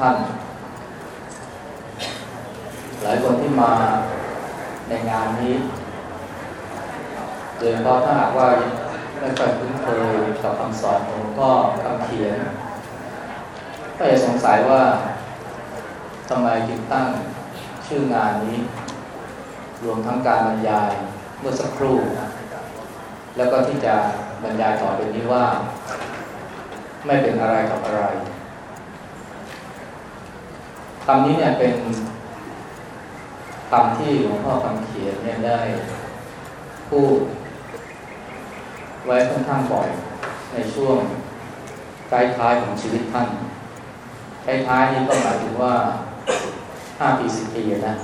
ท่าน หลายคนที่มาในงานนี้โดยเฉพาะถ้าหากว่าไม่ค่อยคุ้นเคยกับคำสอนของหลวงพ่อคำเขียน ก็จะสงสัยว่าทำไมจึงตั้งชื่องานนี้ รวมทั้งการบรรยายเมื่อสักครู่ แล้วก็ที่จะบรรยายต่อไปนี้ว่า ไม่เป็นอะไรกับอะไรำนี้เนี่ยเป็นคำที่หลวงพ่อคำเขียนเนี่ยได้ พูด ไว้ค่อนข้างบ่อยในช่วงใกล้ท้ายของชีวิตท่านใกล้ท้ายนี้ก็หมายถึงว่าห้าปีสิบปีนะ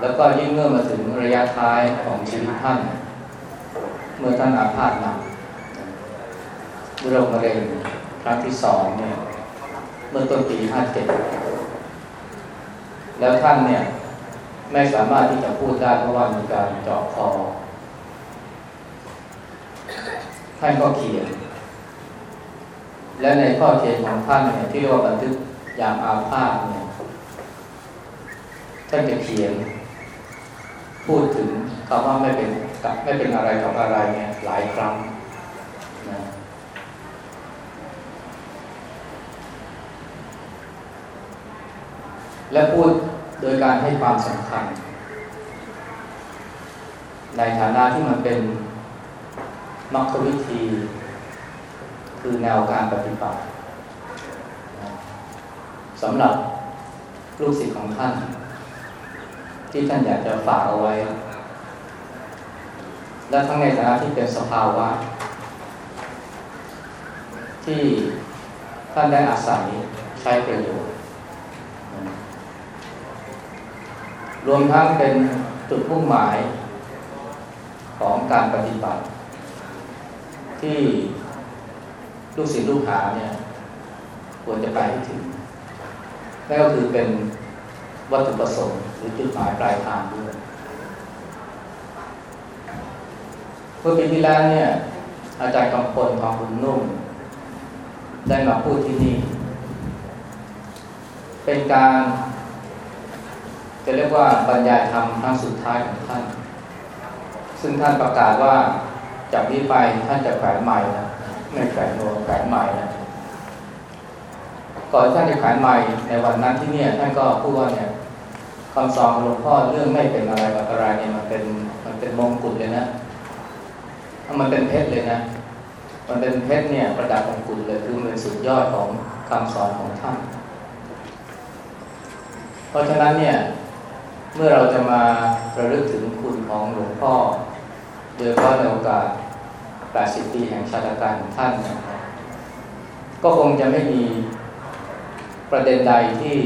แล้วก็ยิ่งเมื่อมาถึงระยะท้ายของชีวิตท่าน เมื่อท่านอาพาธหนักโรคมะเร็งครั้งที่สองเนี่ย เมื่อต้นปีห้าเจ็ดแล้วท่านเนี่ย ไม่สามารถที่จะพูดได้เพราะว่ามีการเจาะคอ ท่านก็เขียน และในข้อเขียนของท่านเนี่ยที่เรียกว่าบันทึกยามอาพาธเนี่ยท่านจะเขียน พูดถึงคำว่าไม่เป็นกับไม่เป็นอะไรกับอะไรเนี่ยหลายครั้งนะ และพูดโดยการให้ความสำคัญ ในฐานะที่มันเป็นมรรควิธี คือแนวการปฏิบัติสำหรับลูกศิษย์ของท่าน ที่ท่านอยากจะฝากเอาไว้ และทั้งในฐานะที่เป็นสภาวะ ที่ท่านได้อาศัยใช้ประโยชน์ รวมทั้งเป็นจุดมุ่งหมายของการปฏิบัติ ที่ลูกศิษย์ลูกหาเนี่ยควรจะไปให้ถึงนั่นก็คือเป็นวัตถุประสงค์หรือจุดหมายปลายทางด้วยเมื่อปีที่แล้วเนี่ยอาจารย์กำพลทองบุญนุ่ม ได้มาพูดที่นี่ เป็นการ จะเรียกว่าบรรยายธรรมครั้งสุดท้ายของท่าน ซึ่งท่านประกาศว่าจากนี้ไปท่านจะแขวนใหม่นะไม่แขวนโนแขวนใหม่นะก่อนท่านจะแขวนใหม่ในวันนั้นที่เนี่ยท่านก็พูดว่าเนี่ยคำสอนของหลวงพ่อเรื่องไม่เป็นอะไรกับอะไรเนี่ยมันเป็นมันเป็นมงกุฎเลยนะมันเป็นเพชรเลยนะ มันเป็นเพชรเนี่ยประดับมงกุฎเลยคือมันเป็นสุดยอดของคำสอนของท่าน เพราะฉะนั้นเนี่ย เมื่อเราจะมาระลึกถึงคุณของหลวงพ่อ โดยเฉพาะในโอกาส 80 ปีแห่งชาติการของท่านนี่ยก็คงจะไม่มีประเด็นใดที่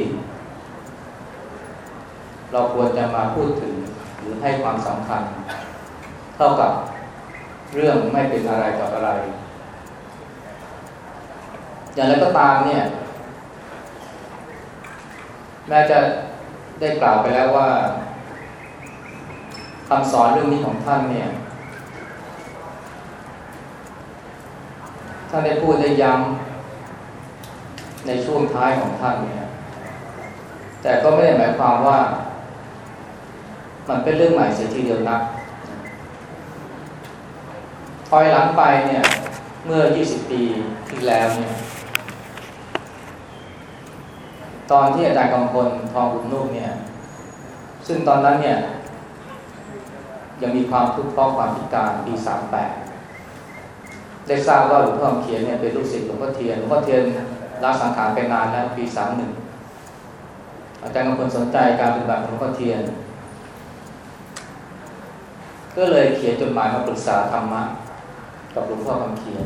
เราควรจะมาพูดถึงหรือให้ความสำคัญ เท่ากับเรื่องไม่เป็นอะไรกับอะไร อย่างไรก็ตามเนี่ยแม้จะ ได้กล่าวไปแล้วว่าคำสอนเรื่องนี้ของท่านเนี่ยท่านได้พูดได้ย้ำในช่วงท้ายของท่านเนี่ย แต่ก็ไม่ได้หมายความว่า มันเป็นเรื่องใหม่เสียทีเดียวนักถอยหลังไปเนี่ย เมื่อ 20 ปีที่แล้วเนี่ย ตอนที่อาจารย์กำพลทองบุญนุ่มเนี่ย ซึ่งตอนนั้นเนี่ย ยังมีความทุกข์เพราะความพิการปี38ได้ทราบว่าหลวงพ่อเขียนเนี่ยเป็นลูกศิษย์หลวงพ่อเทียนหลวงพ่อเทียนลาสังขารไปนานแล้วปี31อาจารย์กำพลสนใจการปฏิบัติของหลวงพ่อเทียน ก็เลยเขียนจดหมายมาปรึกษาธรรมะกับหลวงพ่อคำเขียน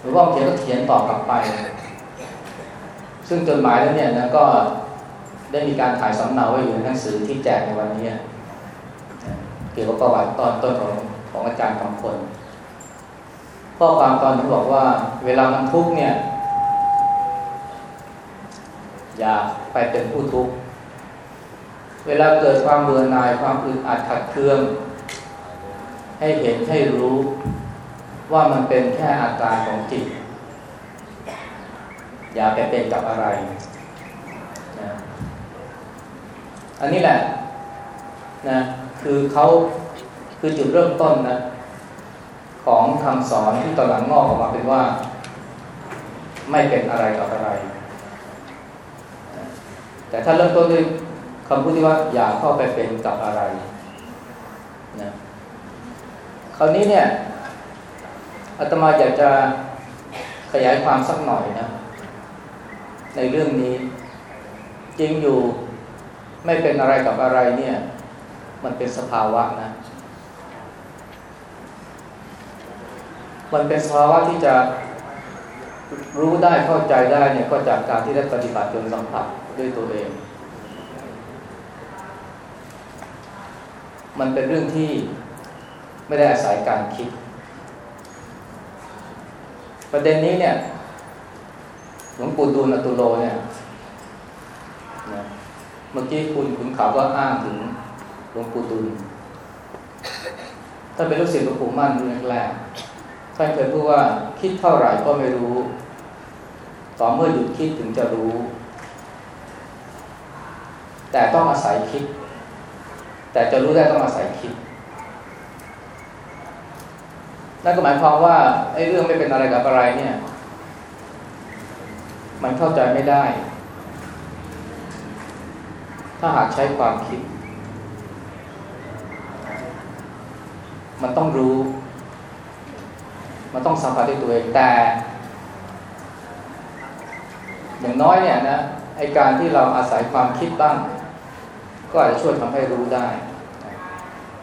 หลวงพ่อเขียนก็เขียนตอบกลับไป ซึ่งจดหมายแล้วเนี่ยนะก็ได้มีการถ่ายสำเนาไว้อยู่ในหนังสือที่แจกในวันนี้เกี่ยวกับประวัติตอนต้นของของอาจารย์กำพลข้อความตอนที่บอกว่า เวลามันทุกข์เนี่ย อย่าไปเป็นผู้ทุกข์เวลาเกิดความเบื่อหน่ายความอึดอัดขัดเคือง ให้เห็นให้รู้ว่ามันเป็นแค่อาการของจิต อย่าไปเป็นกับอะไรนะอันนี้แหละนะคือเขาคือจุดเริ่มต้นนะของคำสอนที่ตอนหลังงอกออกมาเป็นว่า ไม่เป็นอะไรกับอะไร แต่ถ้าเริ่มต้นด้วยคำพูดที่ว่าอย่าเข้าไปเป็นกับอะไรนะคราวนี้เนี่ยอาตมาอยากจะขยายความสักหน่อยนะ ในเรื่องนี้ จริงอยู่ไม่เป็นอะไรกับอะไรเนี่ย มันเป็นสภาวะนะ มันเป็นสภาวะที่จะรู้ได้เข้าใจได้เนี่ยก็จากการที่ได้ปฏิบัติจนสัมผัสด้วยตัวเอง มันเป็นเรื่องที่ไม่ได้อาศัยการคิด ประเด็นนี้เนี่ย หลวงปู่ดูลอตุโลเนี่ยนะเมื่อกี้คุณคุณขาวก็อ้างถึงหลวงปู่ดูลถ้าเป็นลูกศิษย์หลวงปู่มั่นรุ่นแรกๆท่านเคยพูดว่าคิดเท่าไหร่ก็ไม่รู้ ต่อเมื่อหยุดคิดถึงจะรู้ แต่ต้องอาศัยคิด แต่จะรู้ได้ต้องอาศัยคิดนั่นก็หมายความว่าไอ้เรื่องไม่เป็นอะไรกับอะไรเนี่ย มันเข้าใจไม่ได้ ถ้าหากใช้ความคิด มันต้องรู้ มันต้องสัมผัสด้วยตัวเองแต่ อย่างน้อยเนี่ยนะไอการที่เราอาศัยความคิดบ้าง ก็อาจจะช่วยทำให้รู้ได้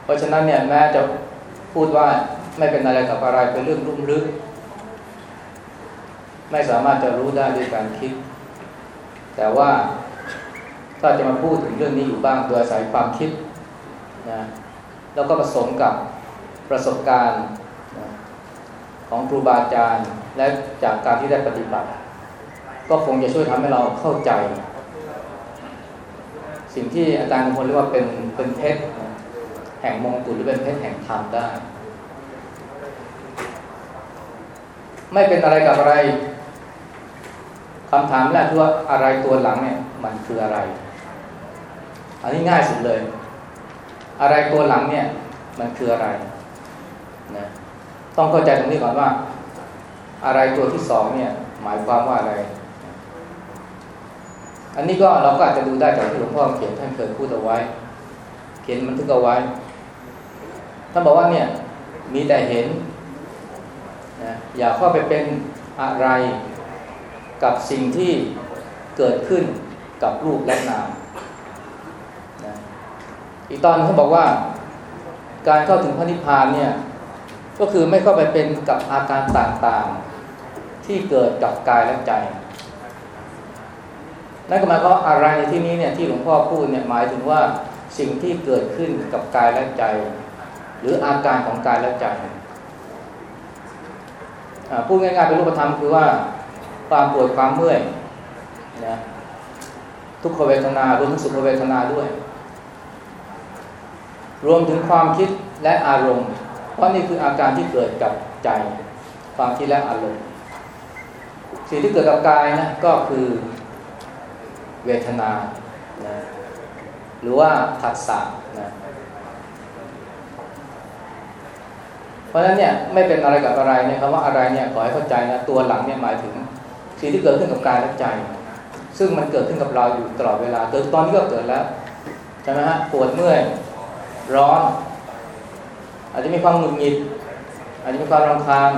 เพราะฉะนั้นเนี่ยแม้จะพูดว่าไม่เป็นอะไรกับอะไรเป็นเรื่องรุ่มลึก ไม่สามารถจะรู้ได้ด้วยการคิด แต่ว่าถ้าจะมาพูดถึงเรื่องนี้อยู่บ้างโดยอาศัยความคิดนะแล้วก็ผสมกับประสบการณ์นะของครูบาอาจารย์และจากการที่ได้ปฏิบัติ ก็คงจะช่วยทำให้เราเข้าใจ สิ่งที่อาจารย์บางคนเรียกว่าเป็นเป็นเพชรแห่งมงกุฎหรือเป็นเพชรแห่งธรรมได้ ไม่เป็นอะไรกับอะไร คำถามแรกคือว่าอะไรตัวหลังเนี่ยมันคืออะไร อันนี้ง่ายสุดเลย อะไรตัวหลังเนี่ยมันคืออะไรนะต้องเข้าใจตรงนี้ก่อนว่า อะไรตัวที่สองเนี่ยหมายความว่าอะไร อันนี้ก็เราก็อาจจะดูได้จากที่หลวงพ่อเขียนท่านเคยพูดเอาไว้ เขียนบันทึกเอาไว้ท่านบอกว่าเนี่ยมีแต่เห็นนะอย่าเข้าไปเป็นอะไร กับสิ่งที่เกิดขึ้นกับรูปและนามนะอีกตอนเขาบอกว่า การเข้าถึงพระนิพพานเนี่ยก็คือไม่เข้าไปเป็นกับอาการต่างๆ ที่เกิดกับกายและใจ นั่นก็หมายความว่าอะไรในที่นี้เนี่ยที่หลวงพ่อพูดเนี่ยหมายถึงว่าสิ่งที่เกิดขึ้นกับกายและใจ หรืออาการของกายและใจพูดง่ายๆเป็นรูปธรรมคือว่า ความปวดความเมื่อยนะทุกขเวทนารวมถึงสุขเวทนาด้วย รวมถึงความคิดและอารมณ์ เพราะนี่คืออาการที่เกิดกับใจ ความคิดและอารมณ์สิ่งที่เกิดกับกายนะก็คือเวทนานะหรือว่าผัสสะนะเพราะฉะนั้นเนี่ยไม่เป็นอะไรกับอะไรเนี่ยคำว่าอะไรเนี่ยขอให้เข้าใจนะตัวหลังเนี่ยหมายถึง สิ่งที่เกิดขึ้นกับกายและใจ ซึ่งมันเกิดขึ้นกับเราอยู่ตลอดเวลาเกิดตอนนี้ก็เกิดแล้วใช่ไหมฮะปวดเมื่อยร้อน อาจจะมีความหงุดหงิด อาจจะมีความรำคาญ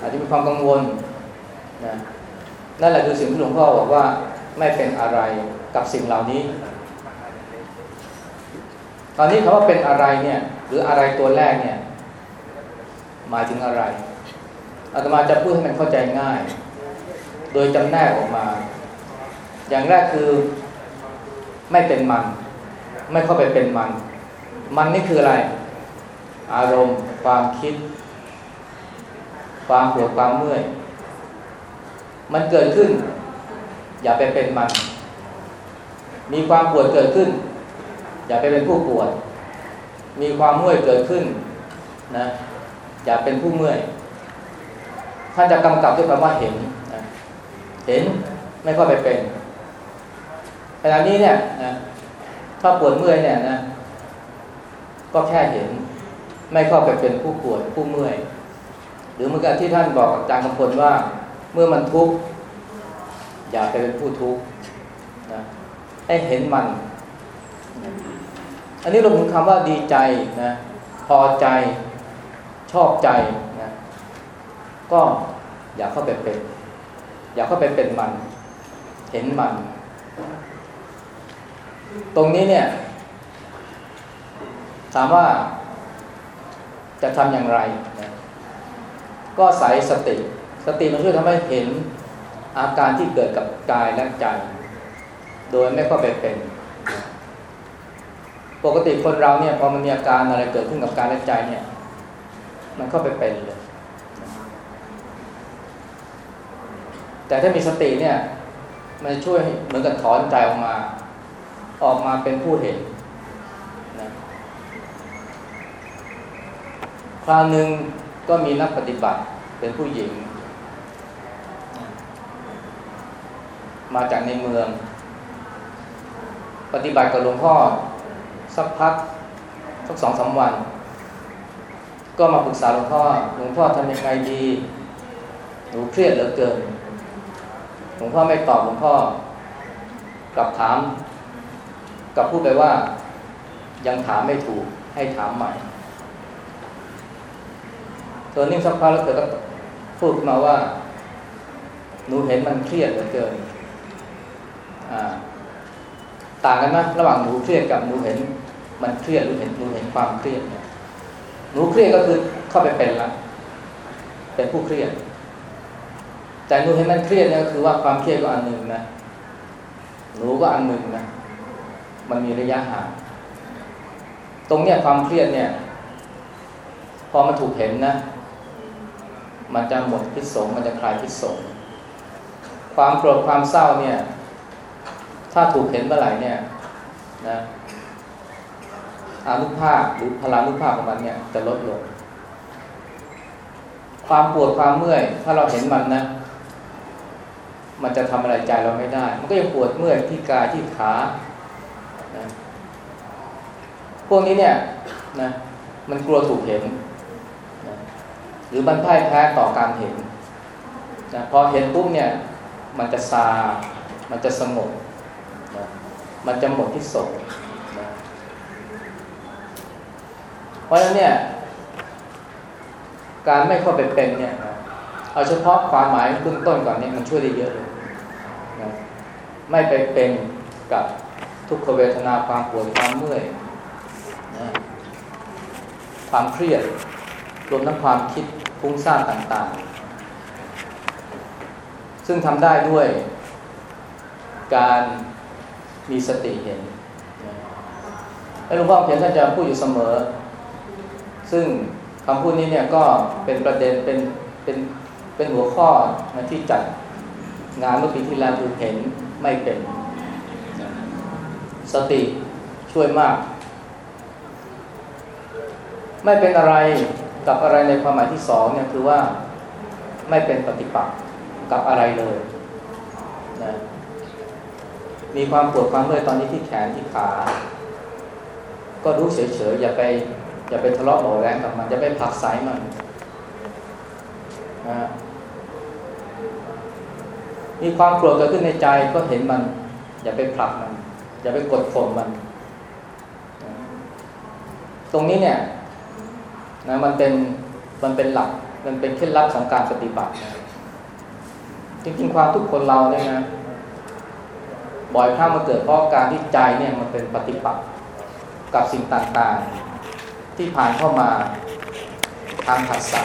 อาจจะมีความกังวลนะนั่นแหละคือสิ่งที่หลวงพ่อบอกว่าไม่เป็นอะไรกับสิ่งเหล่านี้ ตอนนี้คำว่าเป็นอะไรเนี่ย หรืออะไรตัวแรกเนี่ย หมายถึงอะไรอาตมาจะพูดให้มันเข้าใจง่าย โดยจำแนกออกมา อย่างแรกคือไม่เป็นมัน ไม่เข้าไปเป็นมัน มันนี่คืออะไร อารมณ์ ความคิด ความปวดความเมื่อย มันเกิดขึ้น อย่าไปเป็นมัน มีความปวดเกิดขึ้น อย่าไปเป็นผู้ปวด มีความเมื่อยเกิดขึ้นนะอย่าเป็นผู้เมื่อยท่านจะกำกับด้วยคำว่าเห็น เห็นไม่ค่อยไปเป็นขณะนี้เนี่ยนะถ้าปวดเมื่อยเนี่ยนะก็แค่เห็น ไม่เข้าไปเป็นผู้ปวดผู้เมื่อย หรือเมื่อกี้ที่ท่านบอกอาจารย์กำพลว่า เมื่อมันทุกข์อย่าไปเป็นผู้ทุกข์นะให้เห็นมัน อันนี้รวมถึงคำว่าดีใจนะพอใจชอบใจนะก็อย่าเข้าไปเป็น อย่าเข้าไปเป็นมัน เห็นมัน ตรงนี้เนี่ย ถามว่าจะทำอย่างไร ก็ใส่สติ สติมันช่วยทำให้เห็นอาการที่เกิดกับกายและใจ โดยไม่เข้าไปเป็น ปกติคนเราเนี่ยพอมันมีอาการอะไรเกิดขึ้นกับกายและใจเนี่ย มันเข้าไปเป็นเลย แต่ถ้ามีสติเนี่ย มันจะช่วยเหมือนกับถอนใจออกมา ออกมาเป็นผู้เห็นนะคราวหนึ่งก็มีนักปฏิบัติเป็นผู้หญิง มาจากในเมือง ปฏิบัติกับหลวงพ่อสักพักสักสองสาวัน ก็มาปรึกษาหลวงพ่อหลวงพ่อทำยังไงดีหนูเครียดเหลือเกิน ลวงพ่อไม่ตอบหลวงพ่อกลับถามกลับพูดไปว่า ยังถามไม่ถูกให้ถามใหม่เธอนิ่งสักพักแล้วเธอก็พูดขึ้นมาว่า หนูเห็นมันเครียดเหลือเกินต่างกันไหมระหว่างหนูเครียดกับหนูเห็น มันเครียดหรือเห็นหนูเห็นความเครียดเนี่ยหนูเครียดก็คือเข้าไปเป็นละเป็นผู้เครียด แต่หนูเห็นมันเครียดเนี่ยก็คือว่าความเครียดก็อันหนึ่งนะหนูก็อันหนึ่งนะมันมีระยะห่างตรงเนี้ยความเครียดเนี่ย พอมันถูกเห็นนะ มันจะหมดพิษสงมันจะคลายพิษสงความโกรธความเศร้าเนี่ย ถ้าถูกเห็นเมื่อไหร่เนี่ยนะอานุภาพหรือพลานุภาพของมันเนี่ยจะลดลง ความปวดความเมื่อย ถ้าเราเห็นมันนะ มันจะทำอะไรใจเราไม่ได้ มันก็ยังปวดเมื่อยที่กายที่ขานะพวกนี้เนี่ยนะมันกลัวถูกเห็นนะหรือมันพ่ายแพ้ต่อการเห็นนะพอเห็นปุ๊บเนี่ย มันจะซา มันจะสงบนะมันจะหมดที่สงนะเพราะฉะนั้นเนี่ยการไม่เข้าไปเป็นเนี่ยนะเอาเฉพาะความหมายเบื้องต้นก่อนเนี่ยมันช่วยได้เยอะเลย ไม่ไปเป็นกับทุกขเวทนาความปวดความเมื่อยนะความเครียดรวมทั้งความคิดฟุ้งซ่านต่างๆ ซึ่งทำได้ด้วยการมีสติเห็นหลวงพ่อเขียนท่านจะพูดอยู่เสมอ ซึ่งคำพูดนี้เนี่ยก็เป็นประเด็นเป็นเป็นเป็นหัวข้อนะที่จัดงานเมื่อปีที่แล้วคือเห็น ไม่เป็น สติช่วยมาก ไม่เป็นอะไรกับอะไรในความหมายที่สองเนี่ยคือว่าไม่เป็นปฏิปักษ์กับอะไรเลยนะมีความปวดความเมื่อยตอนนี้ที่แขนที่ขา ก็รู้เฉยๆอย่าไปอย่าไปทะเลาะเบาแรงกับมันอย่าไปผลักไสมันนะ มีความโกรธเกิดขึ้นในใจก็เห็นมัน อย่าไปผลักมัน อย่าไปกดข่มมัน ตรงนี้เนี่ยนะมันเป็นมันเป็นหลักมันเป็นเคล็ดลับของการปฏิบัติจริงๆความทุกคนเราเนี่ยนะบ่อยครั้งมาเกิดเพราะการที่ใจเนี่ยมันเป็นปฏิปักษ์กับสิ่งต่างๆ ที่ผ่านเข้ามาทางผัสสะ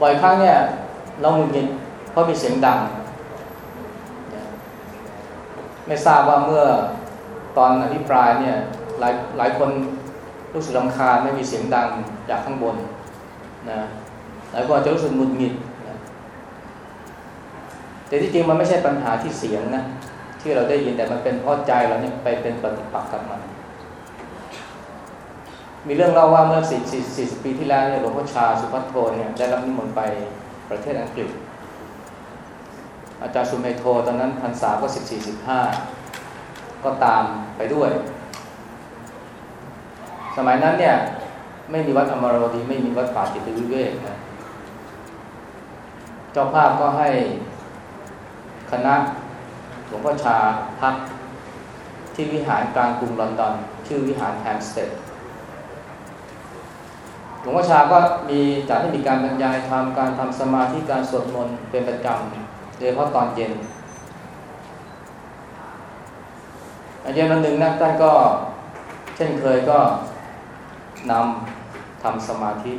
บ่อยครั้งเนี่ย เราหงุดหงิดเพราะมีเสียงดัง ไม่ทราบว่าเมื่อตอนอภิปรายเนี่ยหลายหลายคนรู้สึกรำคาญไม่มีเสียงดังจากข้างบนนะหลายคนอาจจะรู้สึกหงุดหงิดนะแต่ที่จริงมันไม่ใช่ปัญหาที่เสียงนะที่เราได้ยินแต่มันเป็นเพราะใจเราเนี่ยไปเป็นปฏิปักษ์กับมันมีเรื่องเล่าว่าเมื่อสี่สี่ปีที่แล้วเนี่ยหลวงพ่อชาสุภัทโทเนี่ยได้รับนิมนต์ไป ประเทศอังกฤษ อาจารย์สุเมโทตอนนั้นพรรษาก็สิบสี่สิบห้าก็ตามไปด้วย สมัยนั้นเนี่ย ไม่มีวัดอมรวดีไม่มีวัดป่าจิตวิเวกนะเจ้าภาพก็ให้คณะหลวงพ่อชาพักที่วิหารกลางกรุงลอนดอน ชื่อวิหารแฮมสเตด หลวงพ่อชาก็มีจัดให้มีการบรรยายทำการทำสมาธิการสวดมนต์เป็นประจำโดยเฉพาะตอนเย็นอาจารย์วันหนึ่งนะท่านก็เช่นเคยก็นำทำสมาธิ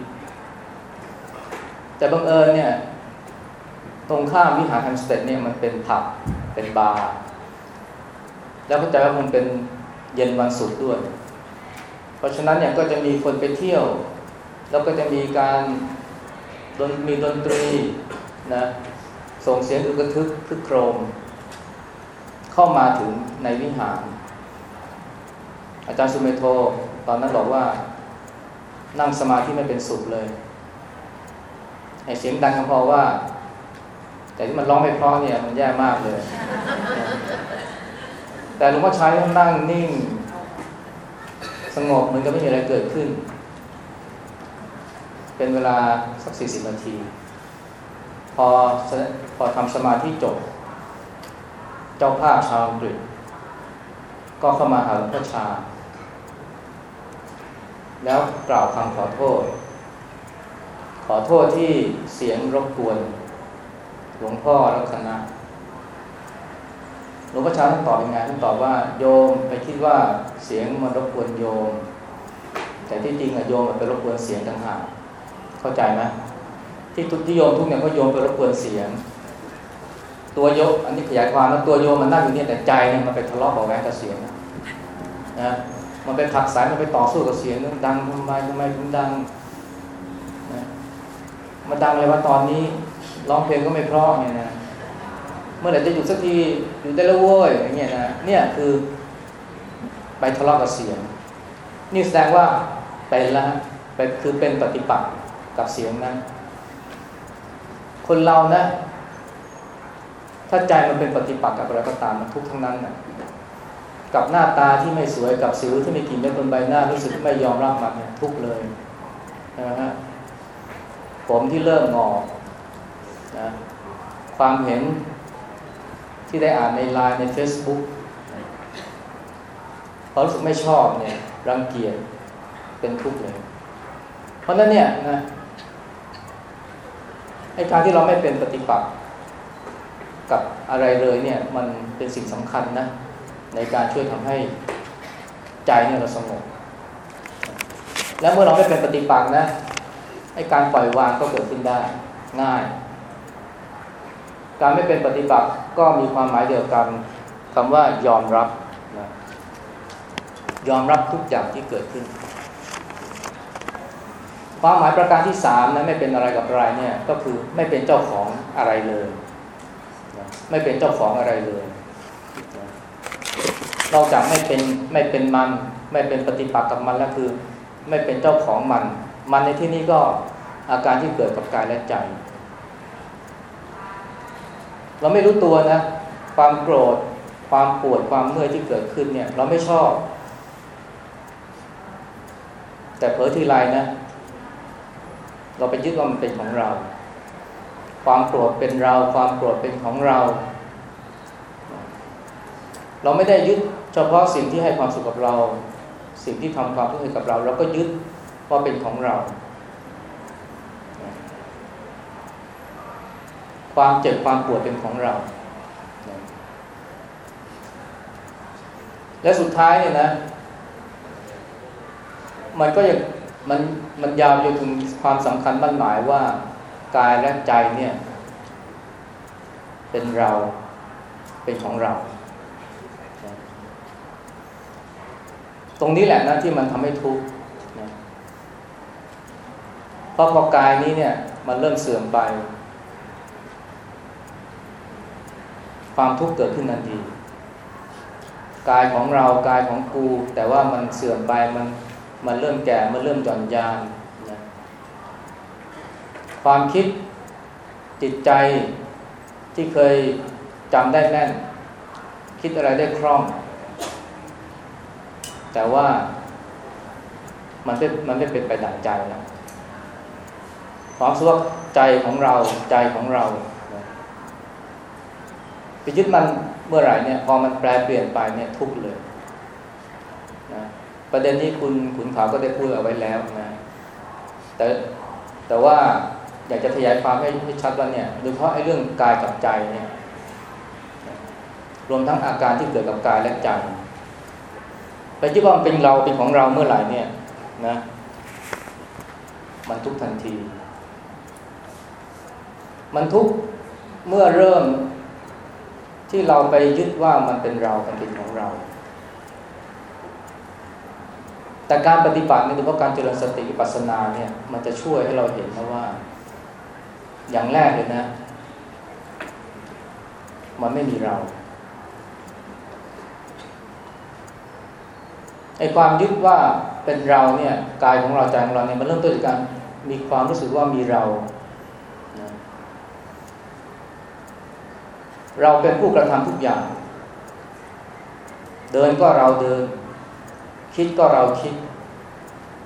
แต่บังเอิญเนี่ย ตรงข้ามวิหารแฮมสเตดเนี่ยมันเป็นผับเป็นบาร์แล้วเข้าใจว่ามันเป็นเย็นวันศุกร์ด้วย เพราะฉะนั้นเนี่ยก็จะมีคนไปเที่ยว แล้วก็จะมีการมีดนตรีนะส่งเสียงอึกทึกคึกโครม เข้ามาถึงในวิหาร อาจารย์สุเมโทตอนนั้นบอกว่า นั่งสมาธิไม่เป็นสุขเลยไอเสียงดังก็พราะว่า แต่ที่มันร้องไม่เพราะเนี่ยมันแย่มากเลย แต่หลวงพ่อชายต้องนั่งนิ่ง สงบเหมือนกับไม่มีอะไรเกิดขึ้น เป็นเวลาสักสี่สิบนาที พอพอทำสมาธิจบ เจ้าภาพชาวอังกฤษ ก็เข้ามาหาหลวงพ่อชา แล้วกล่าวคำขอโทษ ขอโทษที่เสียงรบกวน หลวงพ่อและคณะหลวงพ่อชาท่านตอบยังไงท่านตอบว่าโยมไปคิดว่าเสียงมันรบกวนโยม แต่ที่จริงอะโยมมันไปรบกวนเสียงต่างหาก เข้าใจไหมที่ทุกที่โยมทุกเนี่ยเพราโยมไปรบกวนเสียง ตัวโยมอันนี้ขยายความแล้วตัวโยมมันนั่งอยู่เนี่ยแต่ใจเนี่ยมันไปทะเลาะเบาแวงกับเสียงนะมันไปผักสายมันไปต่อสู้กับเสียงดังทำไมทำไมถึงดังนะมันดังอะไรวะตอนนี้ร้องเพลงก็ไม่เพราะเนี่ยนะเมื่อไหร่จะหยุดสักทีหยุดได้แล้วโว้ยอย่างเงี้ยนะเนี่ยคือไปทะเลาะกับเสียง นี่แสดงว่าเป็นแล้วไปคือเป็นปฏิปักษ์ กับเสียงนั้น คนเรานะ ถ้าใจมันเป็นปฏิปักษ์กับอะไรก็ตามมันทุกข์ทั้งนั้นนะกับหน้าตาที่ไม่สวยกับสิวที่ไม่กินเม็ดบนใบหน้ารู้สึกไม่ยอมรับมันเนี่ยทุกเลยนะฮะผมที่เริ่มงอกนะความเห็นที่ได้อ่านในไลน์ใน Facebook พอรู้สึกไม่ชอบเนี่ยรังเกียจเป็นทุกข์เลย เพราะนั้นเนี่ยนะ ไอ้การที่เราไม่เป็นปฏิปักษ์กับอะไรเลยเนี่ย มันเป็นสิ่งสำคัญนะ ในการช่วยทำให้ใจเนี่ยเราสงบและเมื่อเราไม่เป็นปฏิปักษ์นะไอ้การปล่อยวางก็เกิดขึ้นได้ง่าย การไม่เป็นปฏิบัติก็มีความหมายเดียวกันคำว่ายอมรับนะยอมรับทุกอย่างที่เกิดขึ้น ความหมายประการที่สามนะไม่เป็นอะไรกับอะไรเนี่ยก็คือไม่เป็นเจ้าของอะไรเลยนะไม่เป็นเจ้าของอะไรเลยนะนอกจากไม่เป็นไม่เป็นมัน ไม่เป็นปฏิปักษ์กับมันแล้วคือ ไม่เป็นเจ้าของมัน มันในที่นี้ก็อาการที่เกิดกับกายและใจ เราไม่รู้ตัวนะ ความโกรธ ความปวดความเมื่อยที่เกิดขึ้นเนี่ย เราไม่ชอบ แต่เผลอทีไรนะ เราไปยึดว่ามันเป็นของเรา ความโกรธเป็นเรา ความโกรธเป็นของเรา เราไม่ได้ยึดเฉพาะสิ่งที่ให้ความสุขกับเรา สิ่งที่ทำความทุกข์ให้กับเราเราก็ยึดว่าเป็นของเรา ความเจ็บความปวดเป็นของเรา และสุดท้ายเนี่ยนะ มันก็ยัง มันมันยาวจนถึงความสำคัญมั่นหมายว่ากายและใจเนี่ย เป็นเราเป็นของเรา ตรงนี้แหละนะที่มันทำให้ทุกข์เพราะพอกายนี้เนี่ย มันเริ่มเสื่อมไป ความทุกข์เกิดขึ้นทันทีกายของเรากายของกู แต่ว่ามันเสื่อมไปมัน มันเริ่มแก่ มันเริ่มหย่อนยานนะความคิดจิตใจที่เคยจำได้แม่น คิดอะไรได้คล่อง แต่ว่ามันไม่มันไม่เป็นไปดังใจนะความสุขใจของเราใจของเราไปยึดมันเมื่อไหร่เนี่ย พอมันแปลเปลี่ยนไปเนี่ยทุกเลย ประเด็นนี้คุณขุนขาวก็ได้พูดเอาไว้แล้วนะแต่แต่ว่าอยากจะขยายความให้ให้ชัดว่าเนี่ยโดยเฉพาะไอ้เรื่องกายกับใจเนี่ยรวมทั้งอาการที่เกิดกับกายและใจไปยึดว่ามันเป็นเราเป็นของเราเมื่อไหร่เนี่ยนะมันทุกทันที มันทุกเมื่อเริ่มที่เราไปยึดว่ามันเป็นเราเป็นของเรา แต่การปฏิบัติในโดยเฉพาะการเจริญสติปัสสนาเนี่ย มันจะช่วยให้เราเห็นนะว่า อย่างแรกเลยนะ มันไม่มีเราไอ้ความยึดว่าเป็นเราเนี่ยกายของเราใจของเราเนี่ยมันเริ่มต้นจากการมีความรู้สึกว่ามีเรา เราเป็นผู้กระทำทุกอย่าง เดินก็เราเดิน คิดก็เราคิด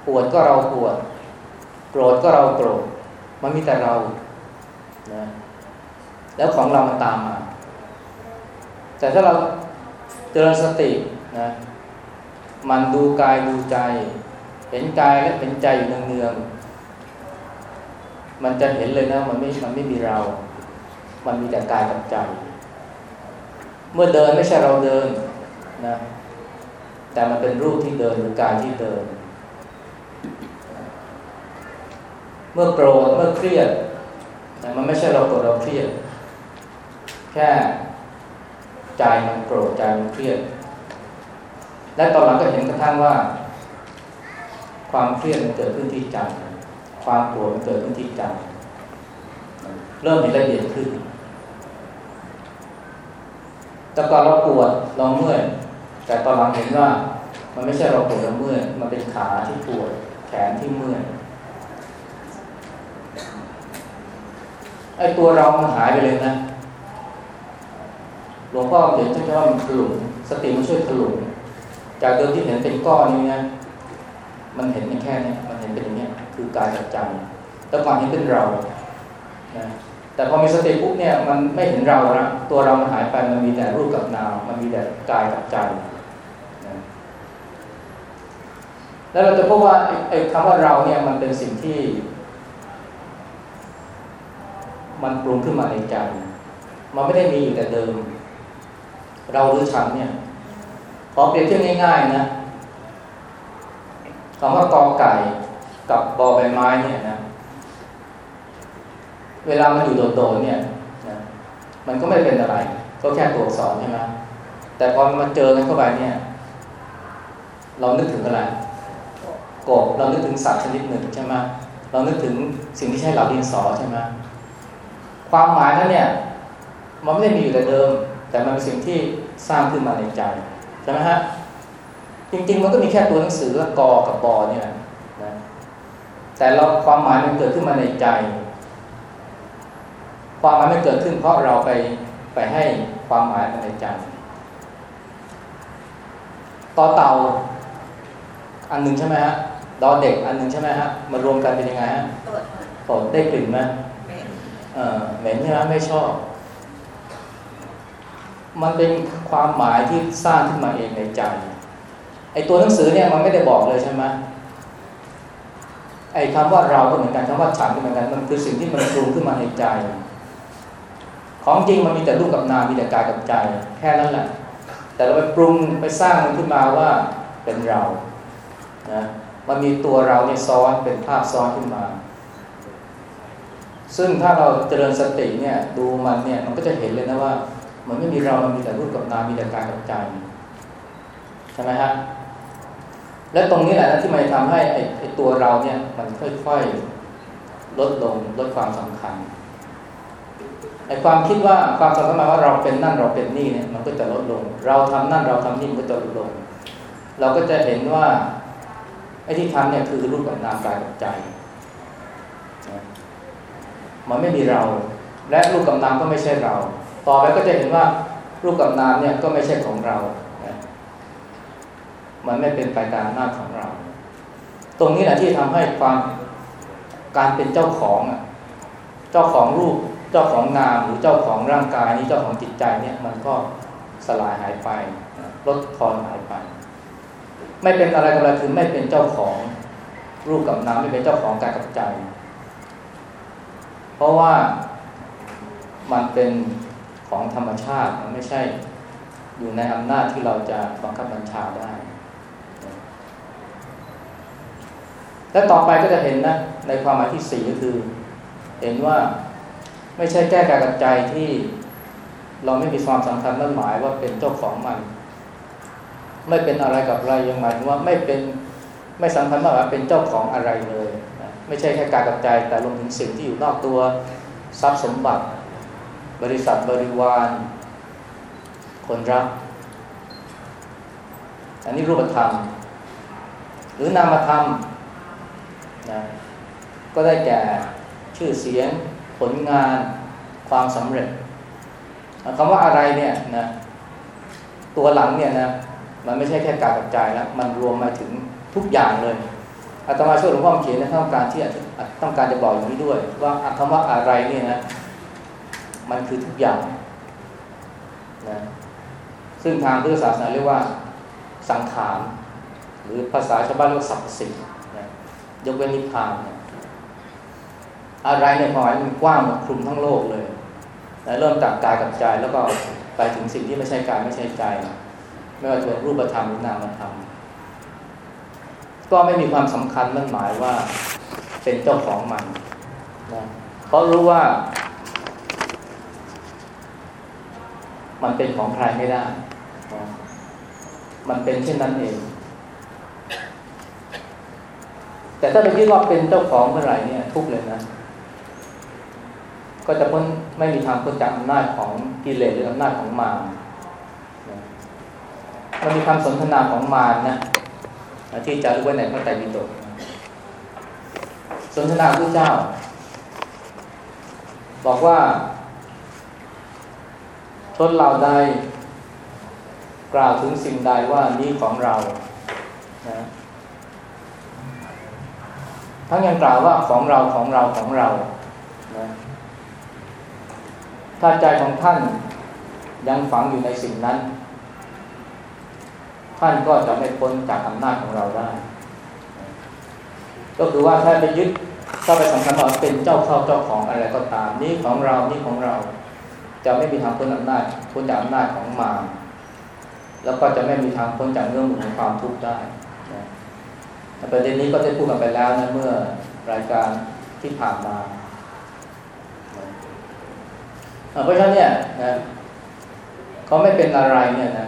ปวดก็เราปวด โกรธก็เราโกรธ มันมีแต่เรานะแล้วของเรามันตามมา แต่ถ้าเราเจริญสตินะมันดูกายดูใจ เห็นกายและเห็นใจอยู่เนืองๆมันจะเห็นเลยนะมันไม่มันไม่มีเรา มันมีแต่กายกับใจ เมื่อเดินไม่ใช่เราเดินนะ แต่มันเป็นรูปที่เดินหรือกายที่เดิน เมื่อโกรธเมื่อเครียดมันไม่ใช่เราโกรธเราเครียด แค่ใจมันโกรธใจมันเครียด และตอนหลังก็เห็นกระทั่งว่า ความเครียดมันเกิดขึ้นที่ใจ ความโกรธมันเกิดขึ้นที่ใจ เริ่มเห็นละเอียดขึ้นแต่ก่อนเราปวดเราเมื่อย แต่ตอนหลังเห็นว่ามันไม่ใช่เราปวดเราเมื่อยมันเป็นขาที่ปวดแขนที่เมื่อยไอ้ตัวเรามันหายไปเลยนะหลวงพ่อเขียนใช้ว่ามันถลุงสติมันช่วยถลุงจากเดิมที่เห็นเป็นก้อนนี้นะมันเห็นแค่นี้มันเห็นเป็นอย่างนี้คือกายกับใจแต่ก่อนเห็นเป็นเรานะแต่พอมีสติปุ๊บเนี่ยมันไม่เห็นเราละตัวเรามันหายไปมันมีแต่รูปกับนามมันมีแต่กายกับใจนะ แล้วเราจะพบว่าไอ้คำว่าเราเนี่ยมันเป็นสิ่งที่ มันปรุงขึ้นมาในใจมันไม่ได้มีอยู่แต่เดิม เราหรือฉันเนี่ยขอเปรียบเทียบง่ายๆนะคำว่ากอไก่กับบอใบไม้เนี่ยนะ เวลามันอยู่โดดๆเนี่ยนะมันก็ไม่เป็นอะไร ก็แค่ตัวอักษรใช่ไหมแต่พอมันเจอกันเข้าไปเนี่ย เรานึกถึงอะไร กบเรานึกถึงสัตว์ชนิดหนึ่งใช่ไหมเรานึกถึงสิ่งที่ใช้เหล่าดินสอใช่ไหมความหมายนั้นเนี่ยมันไม่ได้มีอยู่แต่เดิม แต่มันเป็นสิ่งที่สร้างขึ้นมาในใจใช่ไหมฮะจริงๆ มันก็มีแค่ตัวหนังสือกอกับบอเนี่ยนะแต่เราความหมายมันเกิดขึ้นมาในใจ ความหมายไม่เกิดขึ้น เพราะเราไปไปให้ความหมายมันในใจต่อเต่าอันหนึ่งใช่ไหมฮะ ดอเด็กอันหนึ่งใช่ไหมฮะมารวมกันเป็นยังไงฮะตดได้กลิ่นไหมเออเหม็นใช่ไหมไม่ชอบ มันเป็นความหมายที่สร้างขึ้นมาเองในใจไอ้ตัวหนังสือเนี่ยมันไม่ได้บอกเลยใช่ไหมไอ้คำว่าเราก็เหมือนกันคำว่าฉันก็เหมือนกันมันคือสิ่งที่มันปรุงขึ้นมาในใจ ของจริงมันมีแต่รูปกับนามมีแต่กายกับใจ แค่นั้นแหละ แต่เราไปปรุงไปสร้างมันขึ้นมาว่าเป็นเรานะ มันมีตัวเราเนี่ยซ้อนเป็นภาพซ้อนขึ้นมา ซึ่งถ้าเราเจริญสติเนี่ยดูมันเนี่ยมันก็จะเห็นเลยนะว่า มันไม่มีเรา มันมีแต่รูปกับนาม มีแต่กายกับใจใช่ไหมฮะ และตรงนี้แหละที่มันทำให้ไอ้ตัวเราเนี่ยมันค่อยๆลดลงลดความสำคัญไอ้ความคิดว่าความสำคัญว่าเราเป็นนั่นเราเป็นนี่เนี่ยมันก็จะลดลง เราทำนั่นเราทำนี่มันก็จะลดลง เราก็จะเห็นว่า ไอ้ที่ทำเนี่ยคือรูปกับนามกายกับใจมันไม่มีเรา และรูปกำนามก็ไม่ใช่เรา ต่อไปก็จะเห็นว่ารูปกำนามเนี่ยก็ไม่ใช่ของเรามันไม่เป็นไปตามหน้าของเรา ตรงนี้แหละที่ทำให้ความการเป็นเจ้าของเจ้าของรูปเจ้าของนามหรือเจ้าของร่างกายนี้เจ้าของจิตใจเนี่ยมันก็สลายหายไปลดทอนหายไป ไม่เป็นอะไรกันเลยคือไม่เป็นเจ้าของรูปกับนามไม่เป็นเจ้าของกายกับใจ เพราะว่ามันเป็นของธรรมชาติมันไม่ใช่อยู่ในอำนาจที่เราจะบังคับบัญชาได้ และต่อไปก็จะเห็นนะ ในความหมายที่สี่ก็คือ เห็นว่าไม่ใช่แก้กายกับใจที่เราไม่มีความสำคัญนั่นหมายว่าเป็นเจ้าของมัน ไม่เป็นอะไรกับอะไรยังหมายถึงว่าไม่เป็นไม่สำคัญว่าเป็นเจ้าของอะไรเลยนะไม่ใช่แค่กายกับใจแต่รวมถึงสิ่งที่อยู่นอกตัวทรัพย์สมบัติ บริษัทบริวาร คนรัก อันนี้รูปธรรม หรือนามธรรมนะก็ได้แก่ชื่อเสียง ผลงาน ความสำเร็จคำว่าอะไรเนี่ยนะตัวหลังเนี่ยนะ มันไม่ใช่แค่การกระจแล้วมันรวมมาถึงทุกอย่างเลยอาตมาช่วยหลวงพ่อเขียนในต้องการที่ต้องการจะบอกอย่างนี้ด้วย ว่าคำว่าอะไรเนี่ยนะ มันคือทุกอย่างนะซึ่งทางพุทธศาสนาเรียกว่าสังขารหรือภาษาชาวบ้านเรียกว่าสรรพสิ่งยกเว้นนิพพานนี่ยอะไรเนี่ยพอมันกว้างคลุมทั้งโลกเลยเริ่มจากกายกับใจแล้วก็ไปถึงสิ่งที่ไม่ใช่กายไม่ใช่ใจ ไม่ว่าจะเป็นรูปธรรมหรือนามธรรมก็ไม่มีความสำคัญนั่นหมายว่าเป็นเจ้าของมันนะเพราะรู้ว่า มันเป็นของใครไม่ได้มันเป็นเช่นนั้นเอง แต่ถ้าไปคิดว่าเป็นเจ้าของเมื่อไหร่เนี่ย ทุกเลยนะก็จะพ้นไม่มีทางพ้นจากอำนาจของกิเลสหรืออำนาจของมาร มันมีคำสนทนาของมารนะที่จะรู้ไว้ในพระไตรปิฎกสนทนาพระเจ้า บอกว่าชนเราใดกล่าวถึงสิ่งใดว่านี้ของเรานะทั้งยังกล่าวว่าของเราของเราของเรานะถ้าใจของท่านยังฝังอยู่ในสิ่งนั้น ท่านก็จะไม่พ้นจากอำนาจของเราได้ ก็คือว่าถ้าไปยึดถ้าไปสำคัญว่าเป็นเจ้าเข้าเจ้าของอะไรก็ตาม นี่ของเรานี่ของเรา จะไม่มีทางพ้นอำนาจพ้นจากอำนาจของมารแล้วก็จะไม่มีทางพ้นจากเรื่องของความทุกข์ได้ประเด็นนี้ก็ได้พูดกันไปแล้วนะเมื่อรายการที่ผ่านมาเพราะฉะนั้นเนี่ยนะเขาไม่เป็นอะไรเนี่ยนะ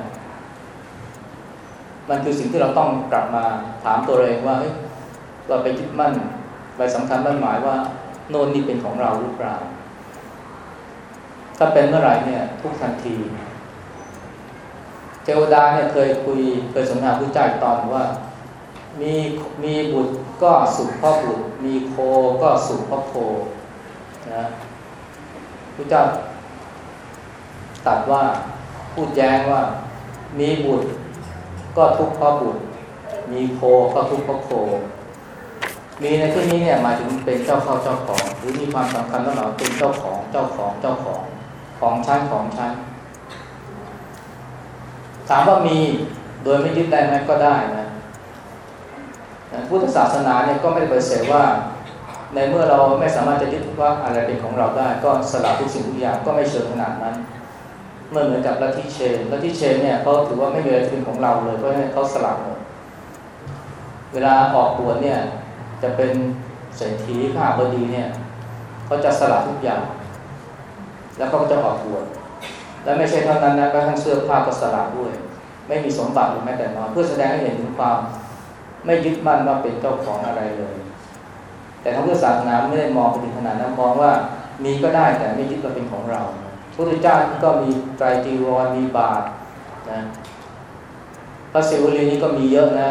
มันคือสิ่งที่เราต้องกลับมาถามตัวเองว่าเราไปยึดมั่นไปสำคัญมั่นหมายว่า โน่นนี่เป็นของเราหรือเปล่า ถ้าเป็นเมื่อไหร่เนี่ย ทุกทันที เทวดาเนี่ยเคยคุยเคยสนทนาผู้ใจตอนว่า มีมีบุตรก็สุขพ่อบุตร มีโคก็สุขพ่อโคนะพระเจ้าตัดว่าพูดแย้งว่า มีบุตร ก็ทุกข์เพราะบุตร มีโคก็ทุกข์เพราะโค มีในที่นี้เนี่ยหมายถึงเป็นเจ้าเข้าเจ้าของ หรือมีความสำคัญว่าเราเป็นเจ้าของเจ้าของเจ้าของของชั้นของชั้นถามว่ามีโดยไม่ยึดได้ไหมก็ได้นะพุทธศาสนาเนี่ยก็ไม่ได้เปิดเผยว่า ในเมื่อเราไม่สามารถจะยึดว่าอะไรเป็นของเราได้ ก็สละทุกสิ่งทุกอย่างก็ไม่เชิงขนาดนั้น เมื่อเหมือนกับลัทธิเชนลัทธิเชนเนี่ยเขาถือว่าไม่มีอะไรเป็นของเราเลยเพราะฉะนั้นเขาสละหมดเวลาออกบวชเนี่ยจะเป็นเศรษฐีข้าบดีเนี่ยเขาจะสละทุกอย่าง แล้วเขาก็จะออกบวชและไม่ใช่เท่านั้นนะก็ทั้งเสื้อผ้าก็สละด้วย ไม่มีสมบัติหรือแม้แต่น้อยเพื่อแสดงให้เห็นถึงความไม่ยึดมั่นว่าเป็นเจ้าของอะไรเลย แต่ทางพุทธศาสนาไม่ได้มองไปถึงขนาดนั้นมองว่ามีก็ได้แต่ไม่ยึดว่าเป็นของเรา พุทธเจ้าก็มีไตรจีวรมีบาตรนะพระเสวลีนี้ก็มีเยอะนะ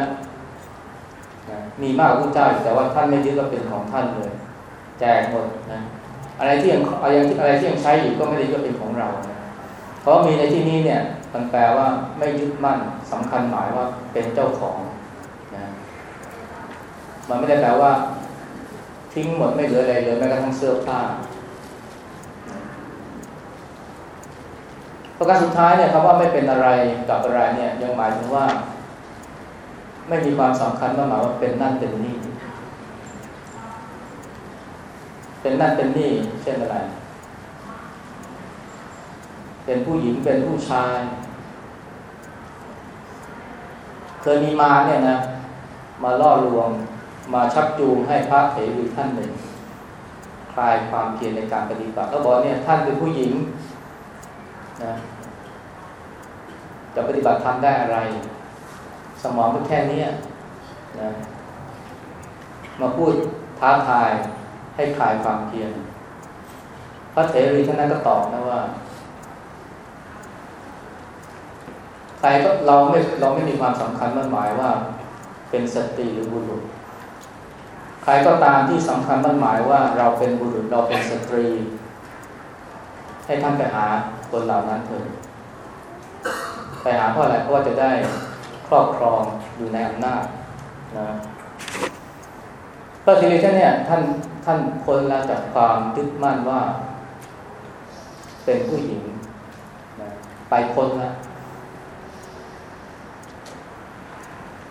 นะมีมากพระเจ้าแต่ว่าท่านไม่ยึดว่าเป็นของท่านเลย แจกหมดนะอะไรที่ยังอะไรอะไรที่ยังใช้อยู่ก็ไม่ได้ก็เป็นของเรานะเพราะมีในที่นี้เนี่ยมันแปลว่าไม่ยึดมั่นสำคัญหมายว่าเป็นเจ้าของนะมันไม่ได้แปลว่า ทิ้งหมดไม่เหลืออะไรเลยแม้กระทั่งเสื้อผ้า ประการสุดท้ายเนี่ยคำว่าไม่เป็นอะไรกับอะไรเนี่ยยังหมายถึงว่า ไม่มีความสำคัญว่าหมายว่าเป็นนั่นเป็นนี่เป็นนั่นเป็นนี่เช่นอะไร เป็นผู้หญิงเป็นผู้ชาย เคยมีมาเนี่ยนะมาล่อลวงมาชักจูงให้พระเถรีท่านหนึ่งคลายความเพียรในการปฏิบัติก็บอกเนี่ยท่านเป็นผู้หญิง นะจะปฏิบัติทำได้อะไร สมองก็แค่นี้นะมาพูดท้าทายให้คลายความเพียรพระเถรีท่านนั้นก็ตอบนะว่าใครก็เราไม่เราไม่มีความสำคัญมั่นหมายว่า เป็นสตรีหรือบุรุษ ใครก็ตามที่สำคัญมั่นหมายว่าเราเป็นบุรุษเราเป็นสตรี ให้ท่านไปหาคนเหล่านั้นเถิดไปหาเพราะอะไรเพราะว่าจะได้ครอบครองอยู่ในอำนาจนะพระทีนี้ท่านเนี่ยท่านท่านพ้นล้วจากความยึดมั่นว่า เป็นผู้หญิงนะไปพ้นแล้ว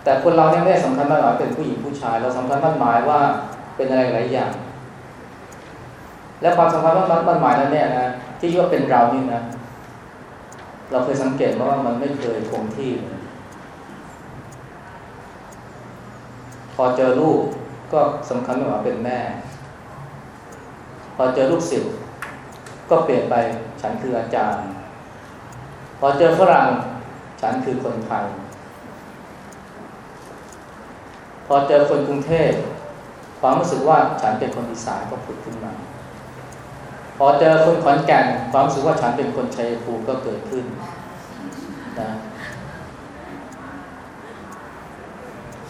แต่คนเราเนี่ยไม่ได้สำคัญมั่นหมายเป็นผู้หญิงผู้ชาย เราสำคัญมั่นหมายว่าเป็นอะไรหลายอย่าง และความสำคัญมั่นหมายนั้นเนี่ยนะ ที่ว่าเป็นเรานี่นะ เราเคยสังเกตว่ามันไม่เคยคงที่เลยพอเจอลูกก็สำคัญไม่ว่าเป็นแม่ พอเจอลูกศิษย์ก็เปลี่ยนไปฉันคืออาจารย์ พอเจอฝรั่งฉันคือคนไทย พอเจอคนกรุงเทพความรู้สึกว่าฉันเป็นคนอีสานก็ผุดขึ้นมา พอเจอคนขอนแก่นความรู้สึกว่าฉันเป็นคนชัยภูมิก็เกิดขึ้นนะ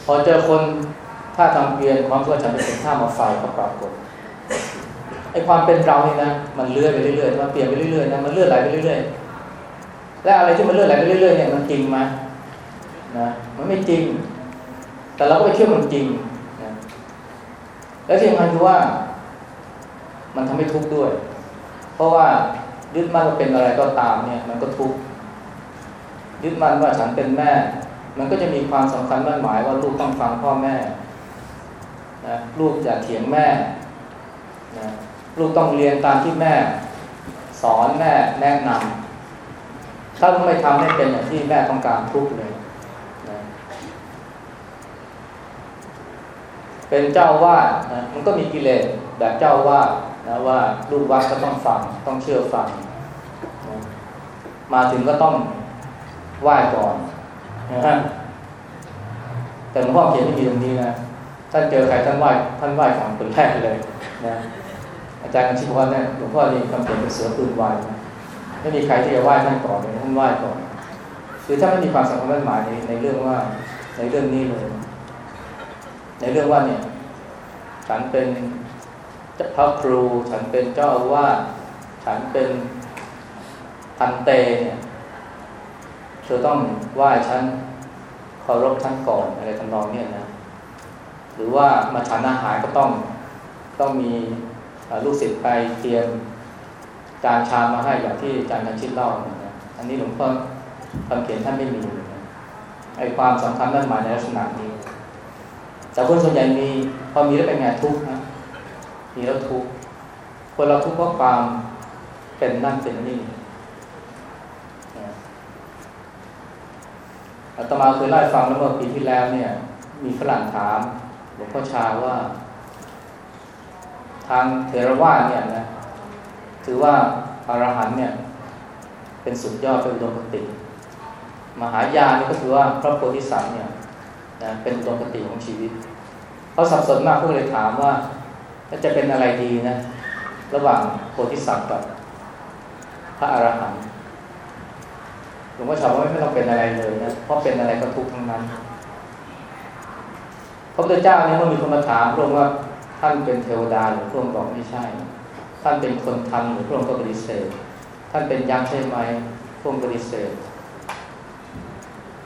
พอเจอคนท่าทำเพียนความรู้สึกว่าฉันเป็นคนท่ามาไฟก็ปรากฏไอ้ความเป็นเรานี่นะมันเลื่อนไปเรื่อยๆมันเปลี่ยนไปเรื่อยๆนะมันเลื่อนไหลไปเรื่อยๆและอะไรที่มันเลื่อนไหลไปเรื่อยๆเนี่ยมันจริงไหมนะมันไม่จริง แต่เราก็ไปเชื่อมันจริงนะแล้วที่สำคัญคือว่า มันทำให้ทุกข์ด้วย เพราะว่ายึดมั่นว่าเป็นอะไรก็ตามเนี่ย มันก็ทุกข์ยึดมั่นว่าฉันเป็นแม่ มันก็จะมีความสำคัญมั่นหมายว่าลูกต้องฟังพ่อแม่นะลูกจะเถียงแม่นะลูกต้องเรียนตามที่แม่ สอนแม่แนะนำถ้าลูกไม่ทำให้เป็นอย่างที่แม่ต้องการทุกข์เลยนะเป็นเจ้าวาดนะมันก็มีกิเลสแบบเจ้าวาด นะว่าลูกวัดก็ต้องฟังต้องเชื่อฟังนะมาถึงก็ต้องไหว้ก่อนนะฮะแต่หลวงพ่อเขียนไม่มีตรงนี้นะท่านเจอใครท่านไหว้ท่านไหว้ก่อนคนแรกเลยนะอาจารย์กันชิบอกว่าเนี่ยหลวงพ่อเนี่คำเขียนเป็นเสือปืนไหว้นะไม่มีใครที่จะไหว้ท่านก่อนเลยท่านไหว้ก่อนคือถ้าไม่มีความสำคัญหมายในในเรื่องว่าในเรื่องนี้เลย ในเรื่องว่าเนี่ยฉันเป็น พระครู ฉันเป็นเจ้าอาวาสฉันเป็นพันเตเนี่ยเธอต้องไหว้ฉันเคารพฉันก่อนอะไรทำนองเนี่ยนะ หรือว่ามาฉันอาหารก็ต้องต้องมีลูกศิษย์ไปเตรียมจานชามมาให้อย่างที่อาจารย์นันชิดเล่านะอันนี้หลวงพ่อคำเขียนท่านไม่มีนะไอความสำคัญนั่นหมายในลักษณะนี้ แต่คนส่วนใหญ่มีพอมีแล้วเป็นไงทุกข์นะ มีแล้วทุกข์คนเราทุกข์เพราะความเป็นนั่นเป็นนี่อาตมาเคยเล่าให้ฟังแล้วเมื่อปีที่แล้วเนี่ย มีฝรั่งถามหลวงพ่อชาว่า ทางเทรวาเนี่ยนะถือว่าอรหันเนี่ย เป็นสุดยอดเป็นอุดมคติ มหายานี่ก็ถือว่าพระโพธิสัตว์เนี่ยนะเป็นอุดมคติของชีวิตเขาสับสนมากก็เลยถามว่า จะเป็นอะไรดีนะ ระหว่างโพธิสัตว์กับพระอรหันต์หลวงพ่อชาวว่าไม่ต้องเป็นอะไรเลยนะ เพราะเป็นอะไรก็ทุกข์ทั้งนั้น พระพุทธเจ้าเนี่ยเมื่อมีคนมาถามพระองค์ว่าท่านเป็นเทวดาหรือพระองค์บอกไม่ใช่ ท่านเป็นคนทำหรือพระองค์ก็ปฏิเสธ ท่านเป็นยักษ์ใช่ไหมพระองค์ปฏิเสธ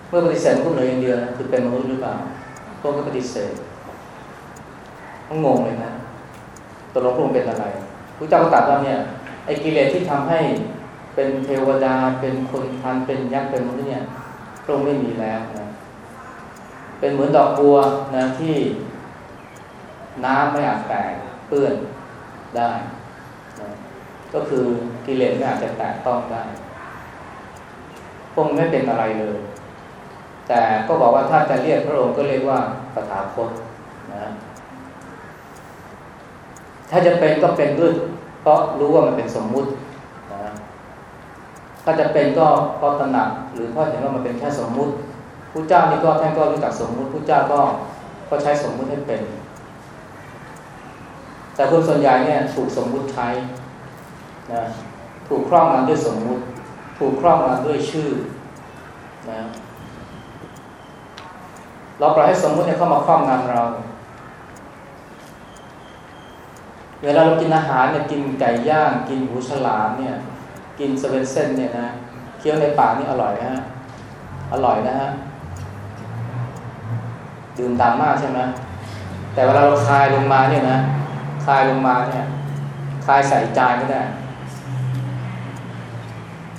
เมื่อปฏิเสธก็เหลืออย่างเดียวนะคือเป็นมนุษย์หรือเปล่าพระองค์ก็ปฏิเสธงงเลยนะ ตกลงพระองค์เป็นอะไรพระเจ้าก็ตรัสว่าเนี่ยไอ้กิเลสที่ทำให้เป็นเทวดาเป็นคนทันเป็นยักษ์เป็นมนุษย์เนี่ยพระองค์ไม่มีแล้วนะเป็นเหมือนดอกบัวนะที่น้ำไม่อาจแตกเปื้อนได้นะก็คือกิเลสไม่อาจจะแตกต้องได้พระองค์ไม่เป็นอะไรเลย แต่ก็บอกว่าถ้าจะเรียกพระองค์ก็เรียกว่าตถาคตนะ ถ้าจะเป็นก็เป็นด้วยเพราะรู้ว่ามันเป็นสมมุตินะถ้าจะเป็นก็เพราะตระหนักหรือเพราะเห็นว่ามันเป็นแค่สมมุติผู้เจ้านี่ก็ท่านก็รู้จักสมมุติผู้เจ้าก็ก็ใช้สมมุติให้เป็น แต่คนส่วนใหญ่เนี่ยถูกสมมุติใช้นะถูกครอบงำด้วยสมมุติ ถูกครอบงำด้วยชื่อนะเราปล่อยให้สมมุติเนี่ยเข้ามาครอบงำเรา เวลาเรากินอาหารเนี่ยกินไก่ย่างกินหูฉลามเนี่ย กินสเวนเซนเนี่ยนะเคี้ยวในปากนี่อร่อยนะฮะอร่อยนะฮะดื่มตามมากใช่ไหมแต่เวลาเราคายลงมาเนี่ยนะคายลงมาเนี่ยคายใส่จานก็ได้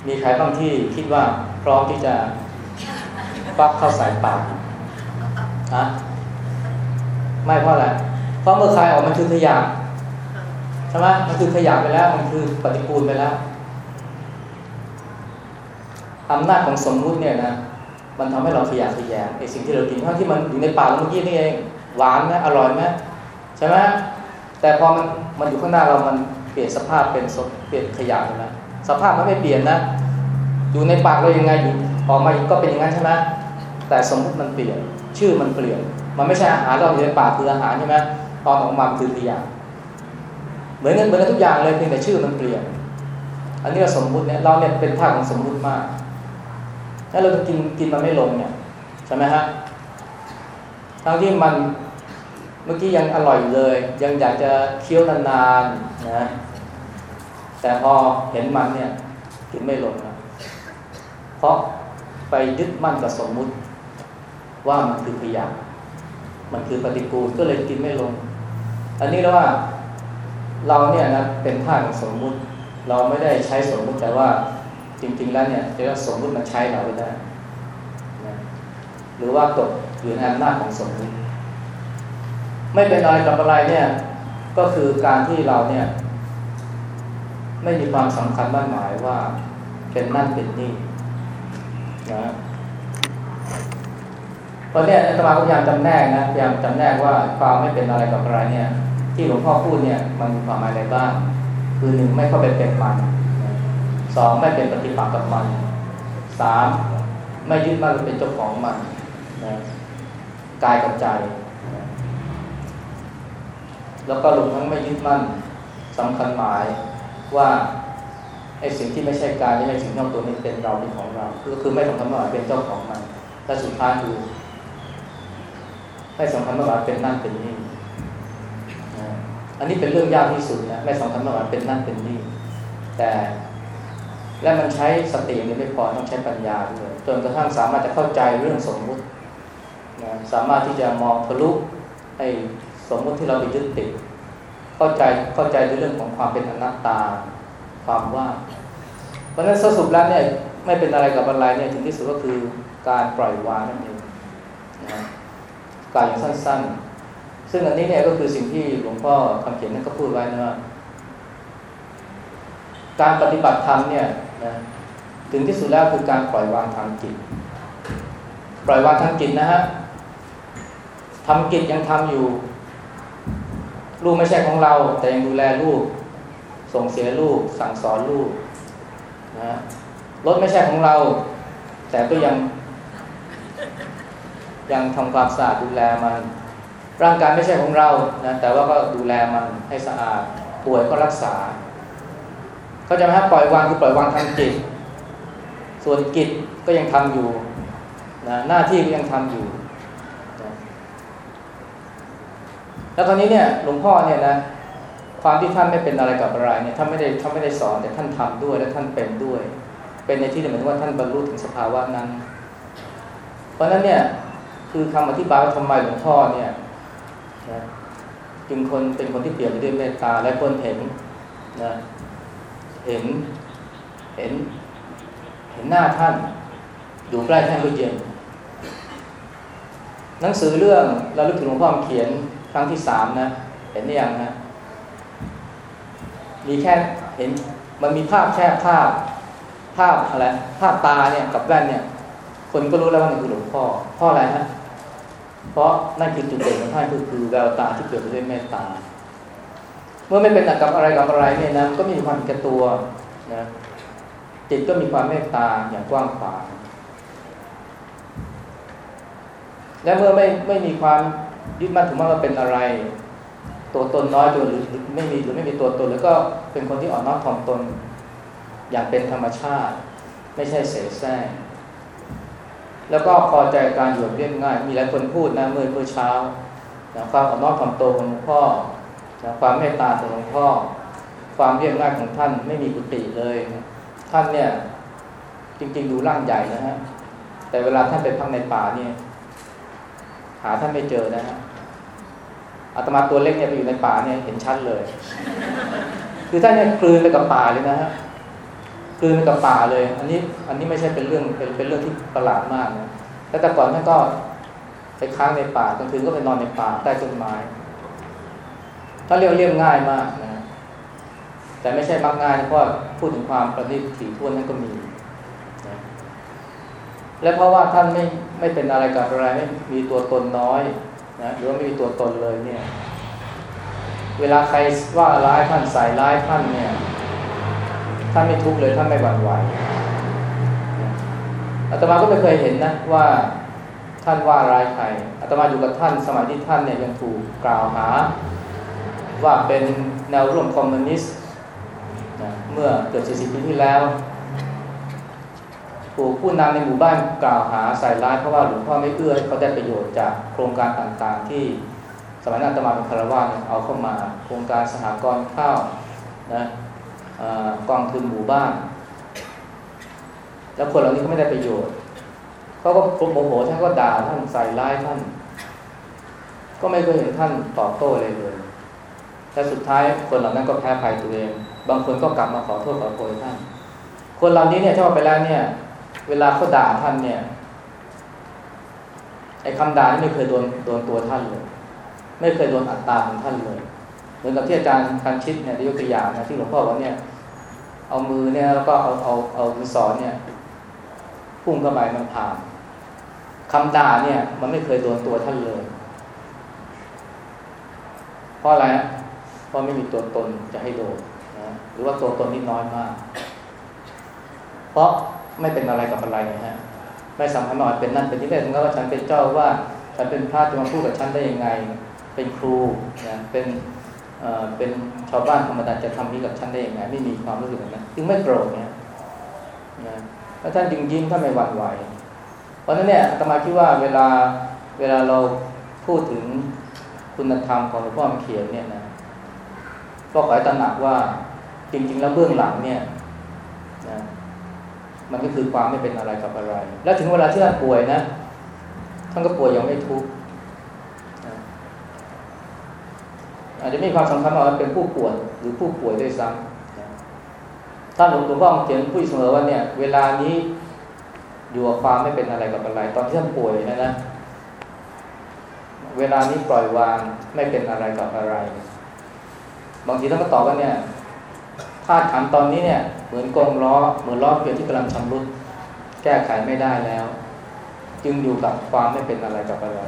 มีใครบ้างที่คิดว่าพร้อมที่จะฟักเข้าใส่ปากฮะไม่เพราะอะไรเพราะเมื่อคายออกมันคือขยะ ใช่ไหมมันคือขยะไปแล้ว มันคือปฏิกูลไปแล้วอำนาจของสมมุติเนี่ยนะ มันทำให้เราขยะขยะไอสิ่งที่เรากินทั้งที่มันอยู่ในปากเราเมื่อกี้นี่เอง หวานไหมอร่อยไหมใช่ไหมแต่พอมันมันอยู่ข้างหน้าเรามันเปลี่ยนสภาพเป็นเปลี่ยนขยะไปแล้วสภาพมันไม่เปลี่ยนนะ อยู่ในปากเรายังไงอยู่ออกมาก็เป็นอย่างนั้นใช่ไหมแต่สมมติมันเปลี่ยน ชื่อมันเปลี่ยน มันไม่ใช่อาหารเราอยู่ในปากคืออาหารใช่ไหมตอนออกมาคือขยะ เหมือนกันเหมือนกันทุกอย่างเลยเพียงแต่ชื่อมันเปลี่ยน อันนี้เราสมมุติเนี่ยเราเนี่ยเป็นท่าของสมมุติมากถ้าเรากินกินมันไม่ลงเนี่ยใช่ไหมฮะทั้งที่มันเมื่อกี้ยังอร่อยเลย ยังอยากจะเคี้ยวนานๆนะแต่พอเห็นมันเนี่ยกินไม่ลงนะเพราะไปยึดมั่นกับสมมุติว่ามันคือขยะมันคือปฏิกูลก็เลยกินไม่ลง อันนี้แล้วว่า เราเนี่ยนะเป็นท่าของสมมุติ เราไม่ได้ใช้สมมุติแต่ว่าจริง ๆ แล้วเนี่ยจะว่าสมมุติมันใช้เราไม่ได้นะหรือว่าตกอยู่ในอำนาจของสมมุติ ไม่เป็นอะไรกับอะไรเนี่ยก็คือการที่เราเนี่ย ไม่มีความสำคัญมั่นหมายว่าเป็นนั่นเป็นนี่นะเพราะเนี่ยอาตมาพยายามจำแนกนะพยายามจำแนกว่าความไม่เป็นอะไรกับอะไรเนี่ย ที่หลวงพ่อพูดเนี่ยมันมีความหมายอะไรบ้าง คือหนึ่งไม่เข้าไปเป็นมันสองไม่เป็นปฏิปักษ์กับมันสามไม่ยึดมั่นเป็นเจ้าของมันนะกายกับใจนะแล้วก็รวมทั้งไม่ยึดมั่นสำคัญหมายว่าไอ้สิ่งที่ไม่ใช่กายไม่ใช่สิ่งที่ตัวนี้เป็นเราเป็นของเรา ก็คือไม่สำคัญว่าเป็นเจ้าของมันและสุดท้ายคือไม่สำคัญว่าเป็นนั่นเป็นนี่ อันนี้เป็นเรื่องยากที่สุดนะไม่สำคัญว่าเป็นนั่นเป็นนี่แต่และมันใช้สติอย่างนี้ไม่พอต้องใช้ปัญญาด้วยจนกระทั่งสามารถจะเข้าใจเรื่องสมมุตินะสามารถที่จะมองทะลุไอ้สมมุติที่เราไปยึดติด เข้าใจเข้าใจในเรื่องของความเป็นอนัตตา ความว่างเพราะฉะนั้นสรุปแล้วเนี่ยไม่เป็นอะไรกับอะไรเนี่ยถึงที่สุดก็คือการปล่อยวางนั่นเองนะกล่าวอย่างสั้นๆ ซึ่งอันนี้เนี่ยก็คือสิ่งที่หลวงพ่อคำเขียนนั่นก็พูดไว้นะว่าการปฏิบัติธรรมเนี่ยนะถึงที่สุดแล้วคือการปล่อยวางทางจิต ปล่อยวางทางจิตนะฮะทำกิจยังทำอยู่ ลูกไม่ใช่ของเรา แต่ยังดูแลลูก ส่งเสียลูก สั่งสอนลูกนะรถไม่ใช่ของเรา แต่ก็ยัง ยังทำความสะอาดดูแลมัน ร่างกายไม่ใช่ของเรานะแต่ว่าก็ดูแลมันให้สะอาดป่วยก็รักษา เขาจะไมาปล่อยวางคือปล่อยวางทางจิต ส่วนกิจก็ยังทำอยู่นะหน้าที่ก็ยังทำอยู่ แล้วตอนนี้เนี่ยหลวงพ่อเนี่ยนะความที่ท่านไม่เป็นอะไรกับอะไรเนี่ยท่านไม่ได้ท่านไม่ได้สอนแต่ท่านทำด้วยและท่านเป็นด้วย เป็นในที่นี้หมายถึงว่าท่านบรรลุถึงสภาวะนั้น เพราะฉะนั้นเนี่ยคือคำอธิบายว่าทำไมหลวงพ่อเนี่ย นะจึงคนเป็นคนที่เปลี่ยนไปด้วยเมตตา และคนเห็นนะเห็นเห็น เห็นหน้าท่าน อยู่ใกล้ท่านก็เย็น หนังสือเรื่องเราลึกถึงหลวงพ่อเขียนครั้งที่สามนะ เห็นหรือยังนะมีแค่เห็นมันมีภาพแค่ภาพ ภาพอะไรภาพตาเนี่ยกับแว่นเนี่ย คนก็รู้แล้วว่านี่คือหลวงพ่อพราะอะไรฮะ เพราะนั่นคือจุดเด่นของท่านคือคือแววตาที่เกิดด้วยเมตตา เมื่อไม่เป็นกับอะไรกับอะไรเนี่ยนะก็มีความแก่ตัวนะจิตก็มีความเมตตาอย่างกว้างขวางและเมื่อไม่ไม่มีความยึดมั่นถือมั่นว่าเป็นอะไร ตัวตนน้อยตัวหรือไม่มีหรือไม่มีตัวตน แล้วก็เป็นคนที่อ่อนน้อมถ่อมตน อย่างเป็นธรรมชาติ ไม่ใช่เสแสร้ง แล้วก็พอใจการอยู่เรียบง่าย มีหลายคนพูดนะเมื่อเมื่อเช้านะความอ่อนน้อมถ่อมตนของหลวงพ่อนะความเมตตาของหลวงพ่อ ความเรียบง่ายของท่านไม่มีกุฏิเลยนะท่านเนี่ยจริงๆดูร่างใหญ่นะฮะแต่เวลาท่านไปพักในป่าเนี่ย หาท่านไม่เจอนะฮะอาตมาตัวเล็กเนี่ยไปอยู่ในป่าเนี่ยเห็นชัดเลย คือท่านเนี่ยคลืนไปกับป่าเลยนะฮะ คลืนไปกับป่าเลย อันนี้อันนี้ไม่ใช่เป็นเรื่องเป็นเป็นเรื่องที่ประหลาดมากนะแต่แต่ก่อนท่านก็ไปค้างในป่ากลางคืนก็ไปนอนในป่าใต้ต้นไม้ถ้าเรียกเรียบง่ายมากนะแต่ไม่ใช่มักง่ายเพราะพูดถึงความประณีตถี่ถ้วนนั่นก็มีนะและเพราะว่าท่านไม่ไม่เป็นอะไรกับอะไรไม่มีตัวตนน้อยนะหรือว่าไม่มีตัวตนเลยเนี่ย เวลาใครว่าร้ายท่านใส่ร้ายท่านเนี่ย ท่านไม่ทุกข์เลยท่านไม่หวั่นไหวอาตมาก็ไม่เคยเห็นนะว่าท่านว่าร้ายใครอาตมาอยู่กับท่านสมัยที่ท่านเนี่ยยังถูกกล่าวหา ว่าเป็นแนวร่วมคอมมิวนิสต์เมื่อเกือบ40ปีที่แล้วถูกผู้นำในหมู่บ้านกล่าวหาใส่ร้ายเพราะว่าหลวงพ่อไม่เอื้อให้เขาได้ประโยชน์จากโครงการต่างๆ ที่สมัยนั้นตมาเป็นคารวะเอาเข้ามา โครงการสหกรณ์ข้าวนะ กองทุนหมู่บ้าน แล้วคนเหล่านี้ก็ไม่ได้ประโยชน์เขาก็โมโหท่านก็ด่าท่านใส่ร้ายท่าน ก็ไม่เคยเห็นท่านตอบโต้เลยเลยแต่สุดท้ายคนเหล่านั้นก็แพ้ภัยตัวเอง บางคนก็กลับมาขอโทษขอโพยท่าน คนเหล่านี้เนี่ยถ้าไปแล้วเนี่ย เวลาเขาด่าท่านเนี่ยไอ้คำด่านี่ไม่เคยโดนโดนตัวท่านเลย ไม่เคยโดนอัตตาของท่านเลยเหมือนกับที่อาจารย์คันชิตเนี่ยได้ยกตัวอย่างนะที่หลวงพ่อว่าเนี่ย เอามือเนี่ยแล้วก็เอาเอาเอาดินสอนเนี่ยพุ่งเข้าไปมันผ่านคำด่าเนี่ย มันไม่เคยโดนตัวท่านเลย เพราะอะไรเพราะไม่มีตัวตนจะให้โดนนะหรือว่าตัวตนนี่น้อยมาก เพราะไม่เป็นอะไรกับอะไรนะฮะไม่สำคัญหน่อยเป็นนั่นเป็นที่แรกถึงว่าฉันเป็นเจ้าว่าฉันเป็นพระจะมาพูดกับฉันได้ยังไง เป็นครูนะเป็น เป็นชาวบ้านธรรมดาจะทำนี้กับฉันได้ยังไงไม่มีความรู้สึกแบบนั้นจึงไม่โกรธเนี่ยนะแล้วท่านจึงยิ้มท่านไม่หวั่นไหว เพราะฉะนั้นเนี่ยอาตมาคิดว่าเวลาเวลาเราพูดถึงคุณธรรมของหลวงพ่อเขียนเนี่ยนะก็ขอให้ตระหนักว่าจริง ๆ แล้วเบื้องหลังเนี่ยนะมันก็คือความไม่เป็นอะไรกับอะไร แล้วถึงเวลาที่ท่านป่วยนะท่านก็ป่วยยังไม่ทุกข์ อาจจะมีความสำคัญว่าเป็นผู้ป่วยหรือผู้ป่วยด้วยซ้ำท่านหลวงพ่อเขียนพูดเสมอว่าเนี่ย เวลานี้อยู่กับความไม่เป็นอะไรกับอะไร ตอนที่ท่านป่วยนะนะเวลานี้ปล่อยวางไม่เป็นอะไรกับอะไร บางทีท่านก็ตอบว่าเนี่ยธาตุขันตอนนี้เนี่ย เหมือนกองล้อเหมือนล้อเกวียนที่กำลังชำรุดแก้ไขไม่ได้แล้ว จึงอยู่กับความไม่เป็นอะไรกับอะไร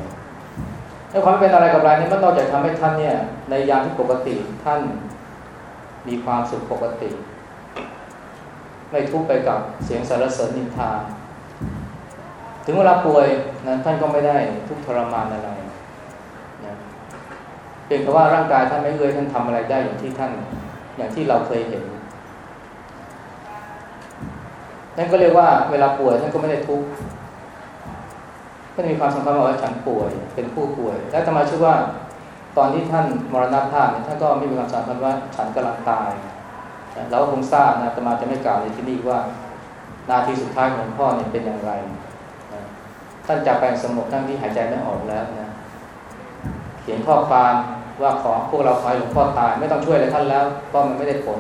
แล้วความไม่เป็นอะไรกับอะไรนี่มันนอกจากทำให้ท่านเนี่ย ในยามที่ปกติท่านมีความสุขปกติ ไม่ทุกข์ไปกับเสียงสารเสริญนินทา ถึงเวลาป่วยนั้นท่านก็ไม่ได้ทุกข์ทรมานอะไรเพียงแต่ว่าร่างกายท่านไม่เคยท่านทำอะไรได้อย่างที่ท่านอย่างที่เราเคยเห็นนั่นก็เรียกว่าเวลาป่วยท่านก็ไม่ได้ทุกข์ ก็มีความสำคัญว่าฉันป่วย เป็นผู้ป่วย และธรรมาชื่อว่าตอนที่ท่านมรณภาพเนี่ยท่านก็ไม่มีความสำคัญว่าฉันกำลังตายเราก็คงทราบนะแต่มาจะไม่กล่าวในที่นี้ว่า นาทีสุดท้ายของพ่อเนี่ยเป็นอย่างไรท่านจากไปสงบทั้งที่หายใจไม่ออกแล้วนะเขียนข้อความว่าขอพวกเราขอให้หลวงพ่อตายไม่ต้องช่วยอะไรท่านแล้วเพราะมันไม่ได้ผล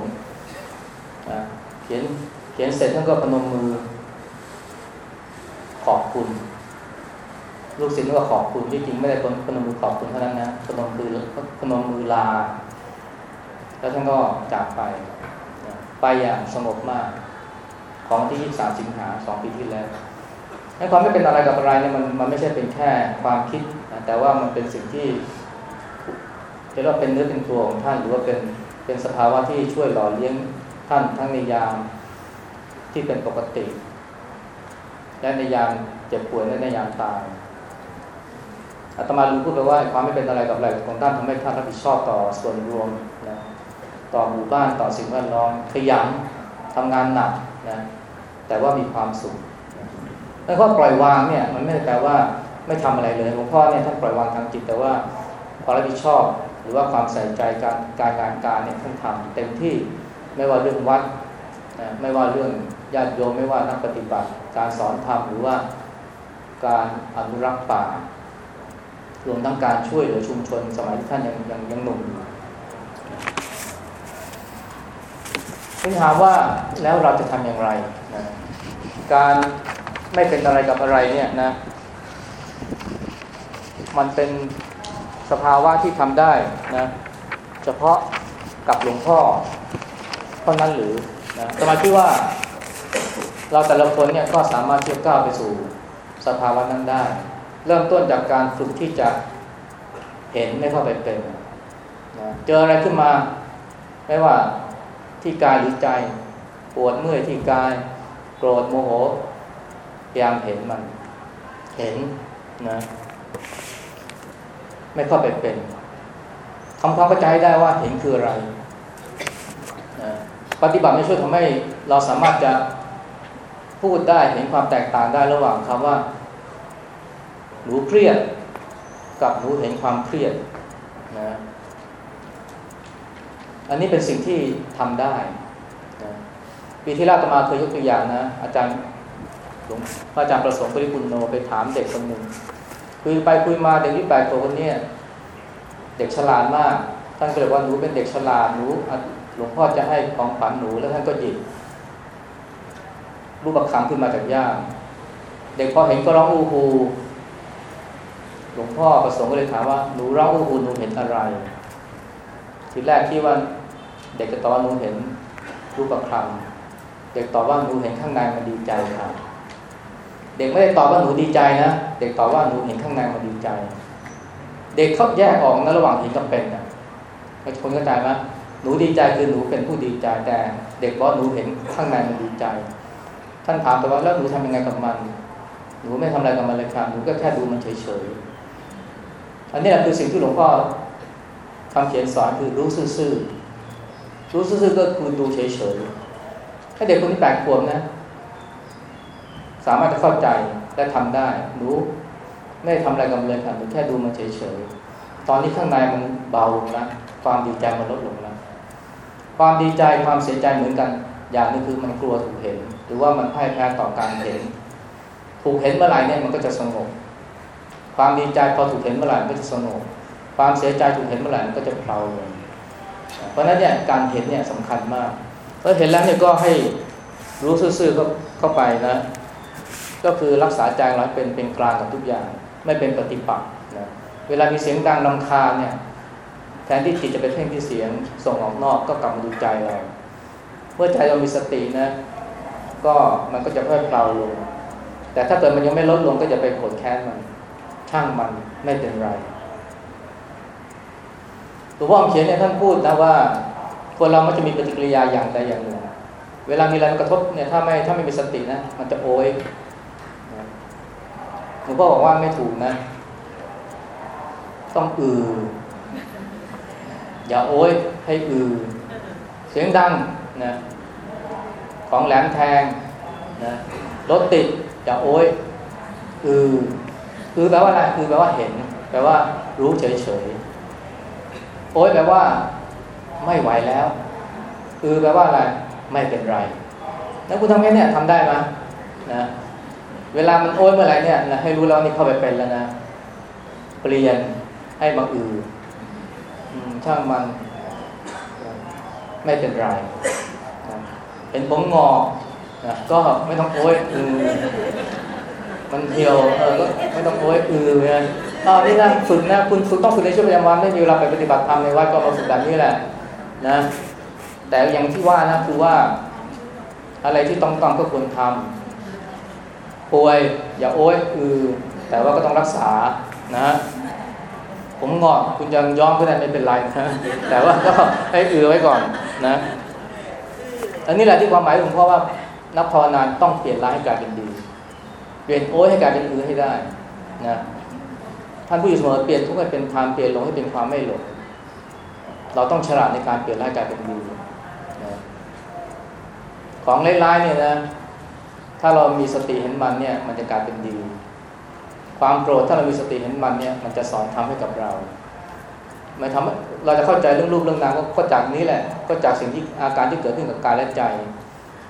นะเขียนเขียนเสร็จท่านก็พนมมือ ขอบคุณ ลูกศิษย์ก็ขอบคุณที่จริงไม่ได้พนมมือขอบคุณเท่านั้นนะพนมมือพนมมือลา แล้วท่านก็จากไป ไปอย่างสงบมาก ของที่ 23 สิงหาสองปีที่แล้วให้ความไม่เป็นอะไรกับอะไรเนี่ยมันมันไม่ใช่เป็นแค่ความคิดนะแต่ว่ามันเป็นสิ่งที่จะเรียกว่าเป็นเนื้อเป็นตัวของท่านหรือว่าเป็นเป็นสภาวะที่ช่วยหล่อเลี้ยงท่านทั้งในยามที่เป็นปกติ และในยามเจ็บป่วยและในยามตาย อาตมารู้พูดไปว่าความไม่เป็นอะไรกับอะไรของท่านทำให้ท่านรับผิดชอบต่อส่วนรวมนะต่อหมู่บ้านต่อสิ่งแวดล้อมขยันทำงานหนักนะแต่ว่ามีความสุขแล้วก็ปล่อยวางเนี่ยมันไม่ได้แปลว่าไม่ทำอะไรเลยหลวงพ่อเนี่ยท่านปล่อยวางทางจิตแต่ว่าความรับผิดชอบ หรือว่าความใส่ใจการการงานการเนี่ยท่านทำเต็มที่ไม่ว่าเรื่องวัดไม่ว่าเรื่องญาติโยมไม่ว่านักปฏิบัติ การสอนธรรมหรือว่าการอนุรักษ์ป่า รวมทั้งการช่วยเหลือชุมชนสมัยที่ท่านยังยังยังหนุ่มอยู่ปัญหาว่าแล้วเราจะทำอย่างไรนะการไม่เป็นอะไรกับอะไรเนี่ยนะ มันเป็นสภาวะที่ทำได้นะเฉพาะกับหลวงพ่อเท่านั้นหรือนะสมาคิว่าเราแต่ละคนเนี่ยก็สามารถที่จะก้าวไปสู่สภาวะนั้นได้ เริ่มต้นจากการฝึกที่จะเห็นไม่เข้าไปเป็นนะเจออะไรขึ้นมา ไม่ว่าที่กายหรือใจ ปวดเมื่อยที่กาย โกรธโมโหพยายามเห็นมัน เห็นนะไม่เข้าไปเป็นทำความเข้าใจได้ว่าเห็นคืออะไรนะปฏิบัติไม่ช่วยทำให้เราสามารถจะพูดได้เห็นความแตกต่างได้ระหว่างคำว่า หนูเครียด กับหนูเห็นความเครียดนะอันนี้เป็นสิ่งที่ทำได้นะปีที่แล้วตมาเคยยกตัวอย่างนะ อาจารย์หลวงพระอาจารย์ประสงค์ปริปุณโนไปถามเด็กคนหนึ่งคุยไปคุยมาเด็กที่แปดตัวคนนี้เด็กฉลาดมาก ท่านก็เลยว่าหนูเป็นเด็กฉลาดหนูหลวงพ่อจะให้ของขวัญหนูแล้วท่านก็หยิบรูปประคำขึ้นมาจากย่ามเด็กพอเห็นก็ร้องอูฮู หลวงพ่อประสงค์ก็เลยถามว่าหนูร้องอูฮูหนูเห็นอะไร ทีแรกที่ว่าเด็กก็ตอบว่าหนูเห็นรูปประคำเด็กตอบว่าหนูเห็นข้างในมันดีใจครับ เด็กไม่ได้ตอบว่าหนูดีใจนะเด็กตอบว่าหนูเห็นข้างในมันดีใจ เด็กเขาแยกออกนะระหว่างเห็นกับเป็นนะคนเข้าใจไหมหนูดีใจคือหนูเป็นผู้ดีใจแต่เด็กบอกหนูเห็นข้างในมันดีใจ ท่านถามไปว่าแล้วหนูทำยังไงกับมัน หนูไม่ทำอะไรกับมันเลยครับหนูก็แค่ดูมันเฉยๆ อันนี้แหละคือสิ่งที่หลวงพ่อทำเขียนสอนคือรู้ซื่อๆรู้ซื่อๆก็คือดูเฉยๆถ้าเด็กคนนี้แปลกขวบนะ สามารถจะเข้าใจและทำได้ รู้ไม่ทำอะไรกับเลยค่ะหรือแค่ดูมันเฉยๆตอนนี้ข้างในมันเบาแล้วความดีใจมันลดลงแล้วความดีใจความเสียใจเหมือนกัน อย่างนึงคือมันกลัวถูกเห็น หรือว่ามันพ่ายแพ้ต่อการเห็น ถูกเห็นเมื่อไหร่เนี่ยมันก็จะสงบ ความดีใจพอถูกเห็นเมื่อไหร่ก็จะสงบความเสียใจถูกเห็นเมื่อไหร่มันก็จะเพลาลงเพราะนั้นเนี่ยการเห็นเนี่ยสำคัญมากพอเห็นแล้วเนี่ยก็ให้รู้ซื่อๆเข้าไปนะ ก็คือรักษาใจเราเป็นเป็นกลางกับทุกอย่าง ไม่เป็นปฏิปักษ์นะเวลามีเสียงดังลำคาเนี่ยแทนที่จิตจะไปเพ่งที่เสียงส่งออกนอกก็กลับมาดูใจเราเมื่อใจเรามีสตินะ ก็มันก็จะเพิ่มเบาลง แต่ถ้าเกิดมันยังไม่ลดลงก็จะไปโกรธแค้นมัน ช่างมันไม่เป็นไรหลวงพ่อเขียนเนี่ยท่านพูดนะว่า คนเรามันจะมีปฏิกิริยาอย่างใดอย่างหนึ่ง เวลามีอะไรกระทบเนี่ยถ้าไม่ถ้าไม่มีสตินะ มันจะโอยหลวงพ่อบอกว่าไม่ถูกนะ ต้องอือ อย่าโอยให้อือ เสียงดังนะ ของแหลมแทงนะรถติดอย่าโอยอือ คือแปลว่าอะไรคือแปลว่าเห็น แปลว่ารู้เฉยโอ้ยแปลว่า ไม่ไหวแล้วอือแปลว่าอะไรไม่เป็นไรแล้วคุณทำไงเนี่ยทำได้ไหมนะเวลามันโอ้ยเมื่อไหร่เนี่ยนะให้รู้แล้วนี่เข้าไปเป็นแล้วนะเปลี่ยนให้มาอือช่างมัน ไม่เป็นไรนะเป็นผมงอกนะก็ไม่ต้องโอ้ยอือ มันเหี่ยวเออก็ไม่ต้องโอ้ยอือเลยอ้าวนี่นะฝึกนะคุณฝึกต้องฝึกในช่วงประจำวันไม่มีเวลาไปปฏิบัติธรรมในวัดก็มาฝึกแบบนี้แหละนะ แต่อย่างที่ว่านะคือว่า อะไรที่ต้องต้องก็ควรทำป่วยอย่าโอ้ยอือแต่ว่าก็ต้องรักษานะ ผมงอกคุณยังย้อมก็ได้ไม่เป็นไรนะแต่ว่าก็ให้อือไว้ก่อนนะ อันนี้แหละที่ความหมายของพ่อว่านักภาวนาต้องเปลี่ยนร้ายให้กลายเป็นดี เปลี่ยนโอ้ยให้กลายเป็นอือให้ได้นะท่านผู้อยู่เสมอเปลี่ยนทุกข์ให้เป็นความเปลี่ยนหลงให้เป็นความไม่หลงเราต้องฉลาดในการเปลี่ยนร้ายกลายเป็นดีนะของร้ายๆเนี่ยนะถ้าเรามีสติเห็นมันเนี่ยมันจะกลายเป็นดี ความโกรธถ้าเรามีสติเห็นมันเนี่ยมันจะสอนทำให้กับเรามันทำเราจะเข้าใจเรื่องรูปเรื่องนามก็จากนี้แหละ ก็จากสิ่งที่อาการที่เกิดขึ้นกับกายและใจ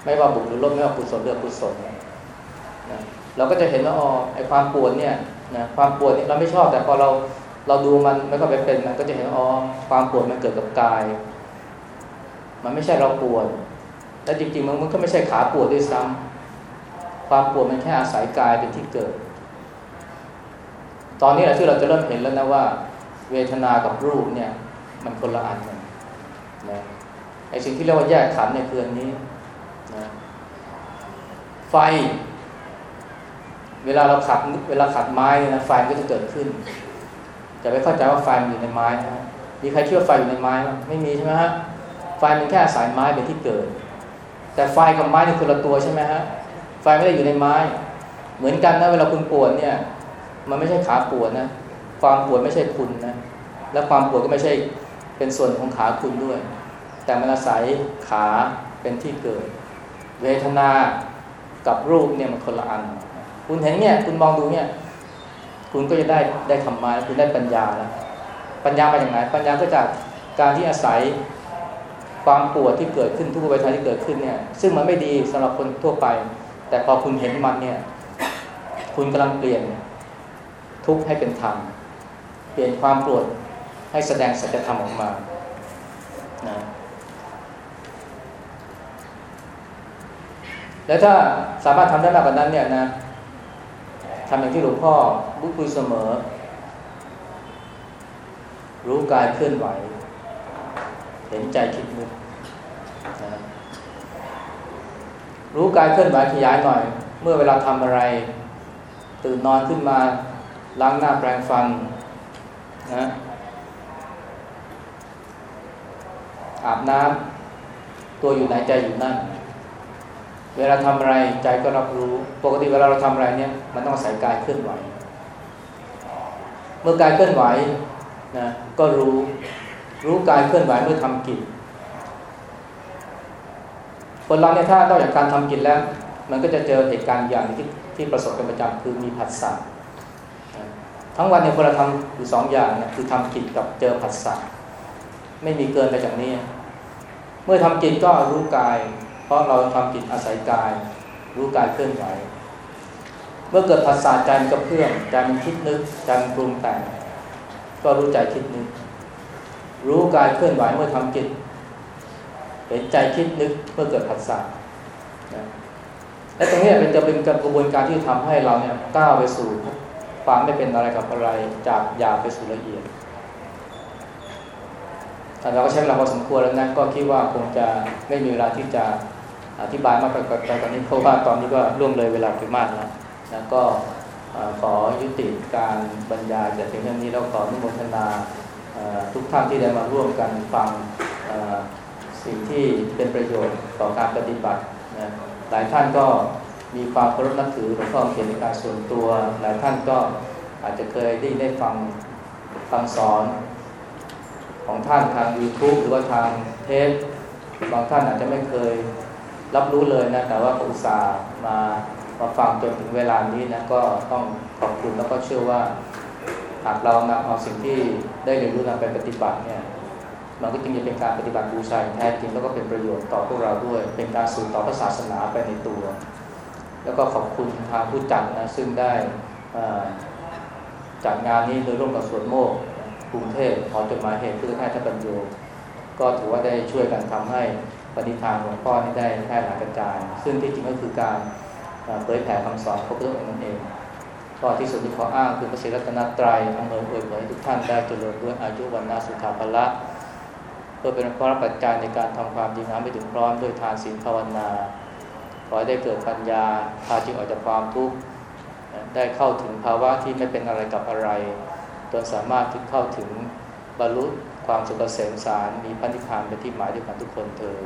ไม่ว่าบุญหรือลบไม่ว่ากุศลหรืออกุศลนะ เราก็จะเห็นว่าอ๋อไอความปวดเนี่ยนะความปวดเนี่ยเราไม่ชอบ แต่พอเราเราดูมันไม่ก็ไปเป็นมันก็จะเห็นอ๋อความปวดมันเกิดกับกาย มันไม่ใช่เราปวดและจริงๆมันก็ไม่ใช่ขาปวดด้วยซ้ำความปวดมันแค่อาศัยกายเป็นที่เกิด ตอนนี้แหละที่เราจะเริ่มเห็นแล้วนะว่า เวทนากับรูปเนี่ย มันคนละอันกันนะไอสิ่งที่เรียกว่าแยกขันเนี่ยคืออันนี้นะไฟ เวลาเราขัดเวลาขัดไม้นะไฟมันก็จะเกิดขึ้นจะไปเข้าใจว่าไฟมันอยู่ในไม้นะมีใครเชื่อไฟอยู่ในไม้ไหมไม่มีใช่ไหมฮะไฟมันแค่อายไม้เป็นที่เกิด แต่ไฟกับไม้นี่คนละตัวใช่ไหมฮะไฟไม่ได้อยู่ในไม้ เหมือนกันนะเวลาคุณปวดเนี่ย มันไม่ใช่ขาปวดนะความปวดไม่ใช่คุณนะและความปวดก็ไม่ใช่เป็นส่วนของขาคุณด้วย แต่มันอาศัยขาเป็นที่เกิด เวทนากับรูปเนี่ยมันคนละอัน คุณเห็นเนี่ย คุณมองดูเนี่ย คุณก็จะได้ได้ธรรมะคุณได้ปัญญาแล้วปัญญามาอย่างไรปัญญาก็จากการที่อาศัยความปวดที่เกิดขึ้นทุกเวทนาที่เกิดขึ้นเนี่ย ซึ่งมันไม่ดีสำหรับคนทั่วไป แต่พอคุณเห็นมันเนี่ย คุณกำลังเปลี่ยนทุกข์ให้เป็นธรรมเปลี่ยนความโกรธให้แสดงสัจธรรมออกมานะแล้วถ้าสามารถทำได้มากกว่านั้นเนี่ยนะ ทำอย่างที่หลวงพ่อพูดคุยเสมอ รู้กายเคลื่อนไหว เห็นใจคิดนึกนะรู้กายเคลื่อนไหวขยายหน่อย เมื่อเวลาทำอะไร ตื่นนอนขึ้นมาล้างหน้าแปรงฟันนะอาบน้ำตัวอยู่ไหนใจอยู่นั่น เวลาทำอะไรใจก็รับรู้ ปกติเวลาเราทำอะไรเนี่ย มันต้องอาศัยกายเคลื่อนไหว เมื่อกายเคลื่อนไหวนะก็รู้รู้กายเคลื่อนไหวเมื่อทำกิจคนเราเนี่ยถ้านอกจากการทำกิจแล้ว มันก็จะเจอเหตุการณ์อย่างที่ที่ประสบเป็นประจำคือมีผัสสะทั้งวันเนี่ยคนเราทำอยู่สองอย่างเนี่ยคือทำกิจกับเจอผัสสะไม่มีเกินไปจากนี้ เมื่อทำกิจก็รู้กาย เพราะเราทำกิจอาศัยกาย รู้กายเคลื่อนไหว เมื่อเกิดผัสสะใจมันกระเพื่อมใจมันคิดนึกใจมันปรุงแต่งก็รู้ใจคิดนึก รู้กายเคลื่อนไหวเมื่อทำกิจเห็นใจคิดนึกเมื่อเกิดผัสสะและตรงนี้เป็นจะเป็นกระบวนการที่ทำให้เราเนี่ยก้าวไปสู่ความไม่เป็นอะไรกับอะไรจากหยาบไปสู่ละเอียดแต่เราก็ใช้เวลาพอสมควรแล้วนะก็คิดว่าคงจะไม่มีเวลาที่จะ อธิบายมากไปตอนนี้เพราะว่าตอนนี้ก็ล่วงเลยเวลาไปมากแล้วแล้วก็ขอยุติการบรรยายแต่เพียงเท่านี้แล้วขออนุโมทนาทุกท่านที่ได้มาร่วมกันฟังสิ่งที่เป็นประโยชน์ต่อการปฏิบัตินะหลายท่านก็มีความเคารพนับถือหลวงพ่อเขียนในการส่วนตัว หลายท่านก็อาจจะเคยได้ได้ฟังคำสอนของท่านทาง YouTube หรือว่าทางเทปบางท่านอาจจะไม่เคย รับรู้เลยนะ แต่ว่าอุตส่าห์มามาฟังจนถึงเวลานี้นะก็ต้องขอบคุณแล้วก็เชื่อว่า หากเรานำเอาสิ่งที่ได้เรียนรู้นำไปปฏิบัติเนี่ยมันก็จึงจะเป็นการปฏิบัติบูชาแท้จริงแล้วก็เป็นประโยชน์ต่อพวกเราด้วย เป็นการสื่อต่อพระศาสนาไปในตัว แล้วก็ขอบคุณทางผู้จัดนะซึ่งได้จัดงานนี้โดยร่วมกับสวนโมกกรุงเทพขอจดหมายเหตุเพื่อให้ท่านบรรโยก็ถือว่าได้ช่วยกันทำให้ ปณิธานหลวงพ่อนี่ได้แพร่หลายกระจาย ซึ่งที่จริงก็คือการเผยแผ่คำสอนของพระองค์นั่นเองก็ที่สุดที่ขออ้างคือพระศรีรัตนตรัยอำนวยอวยพรให้ทุกท่านได้เจริญด้วยอายุวันนาสุขาภละเพื่อเป็นพระปัจจัยในการทำความดีงามไปถึงพร้อมด้วยทานศีลภาวนาขอให้ได้เกิดปัญญาพาจิตออกจากความทุกข์ได้เข้าถึงภาวะที่ไม่เป็นอะไรกับอะไรจนสามารถที่เข้าถึงบรรลุ ความสุขเกษมสารมีพันธิพานเป็นที่หมายด้วยกันทุกคนเธอ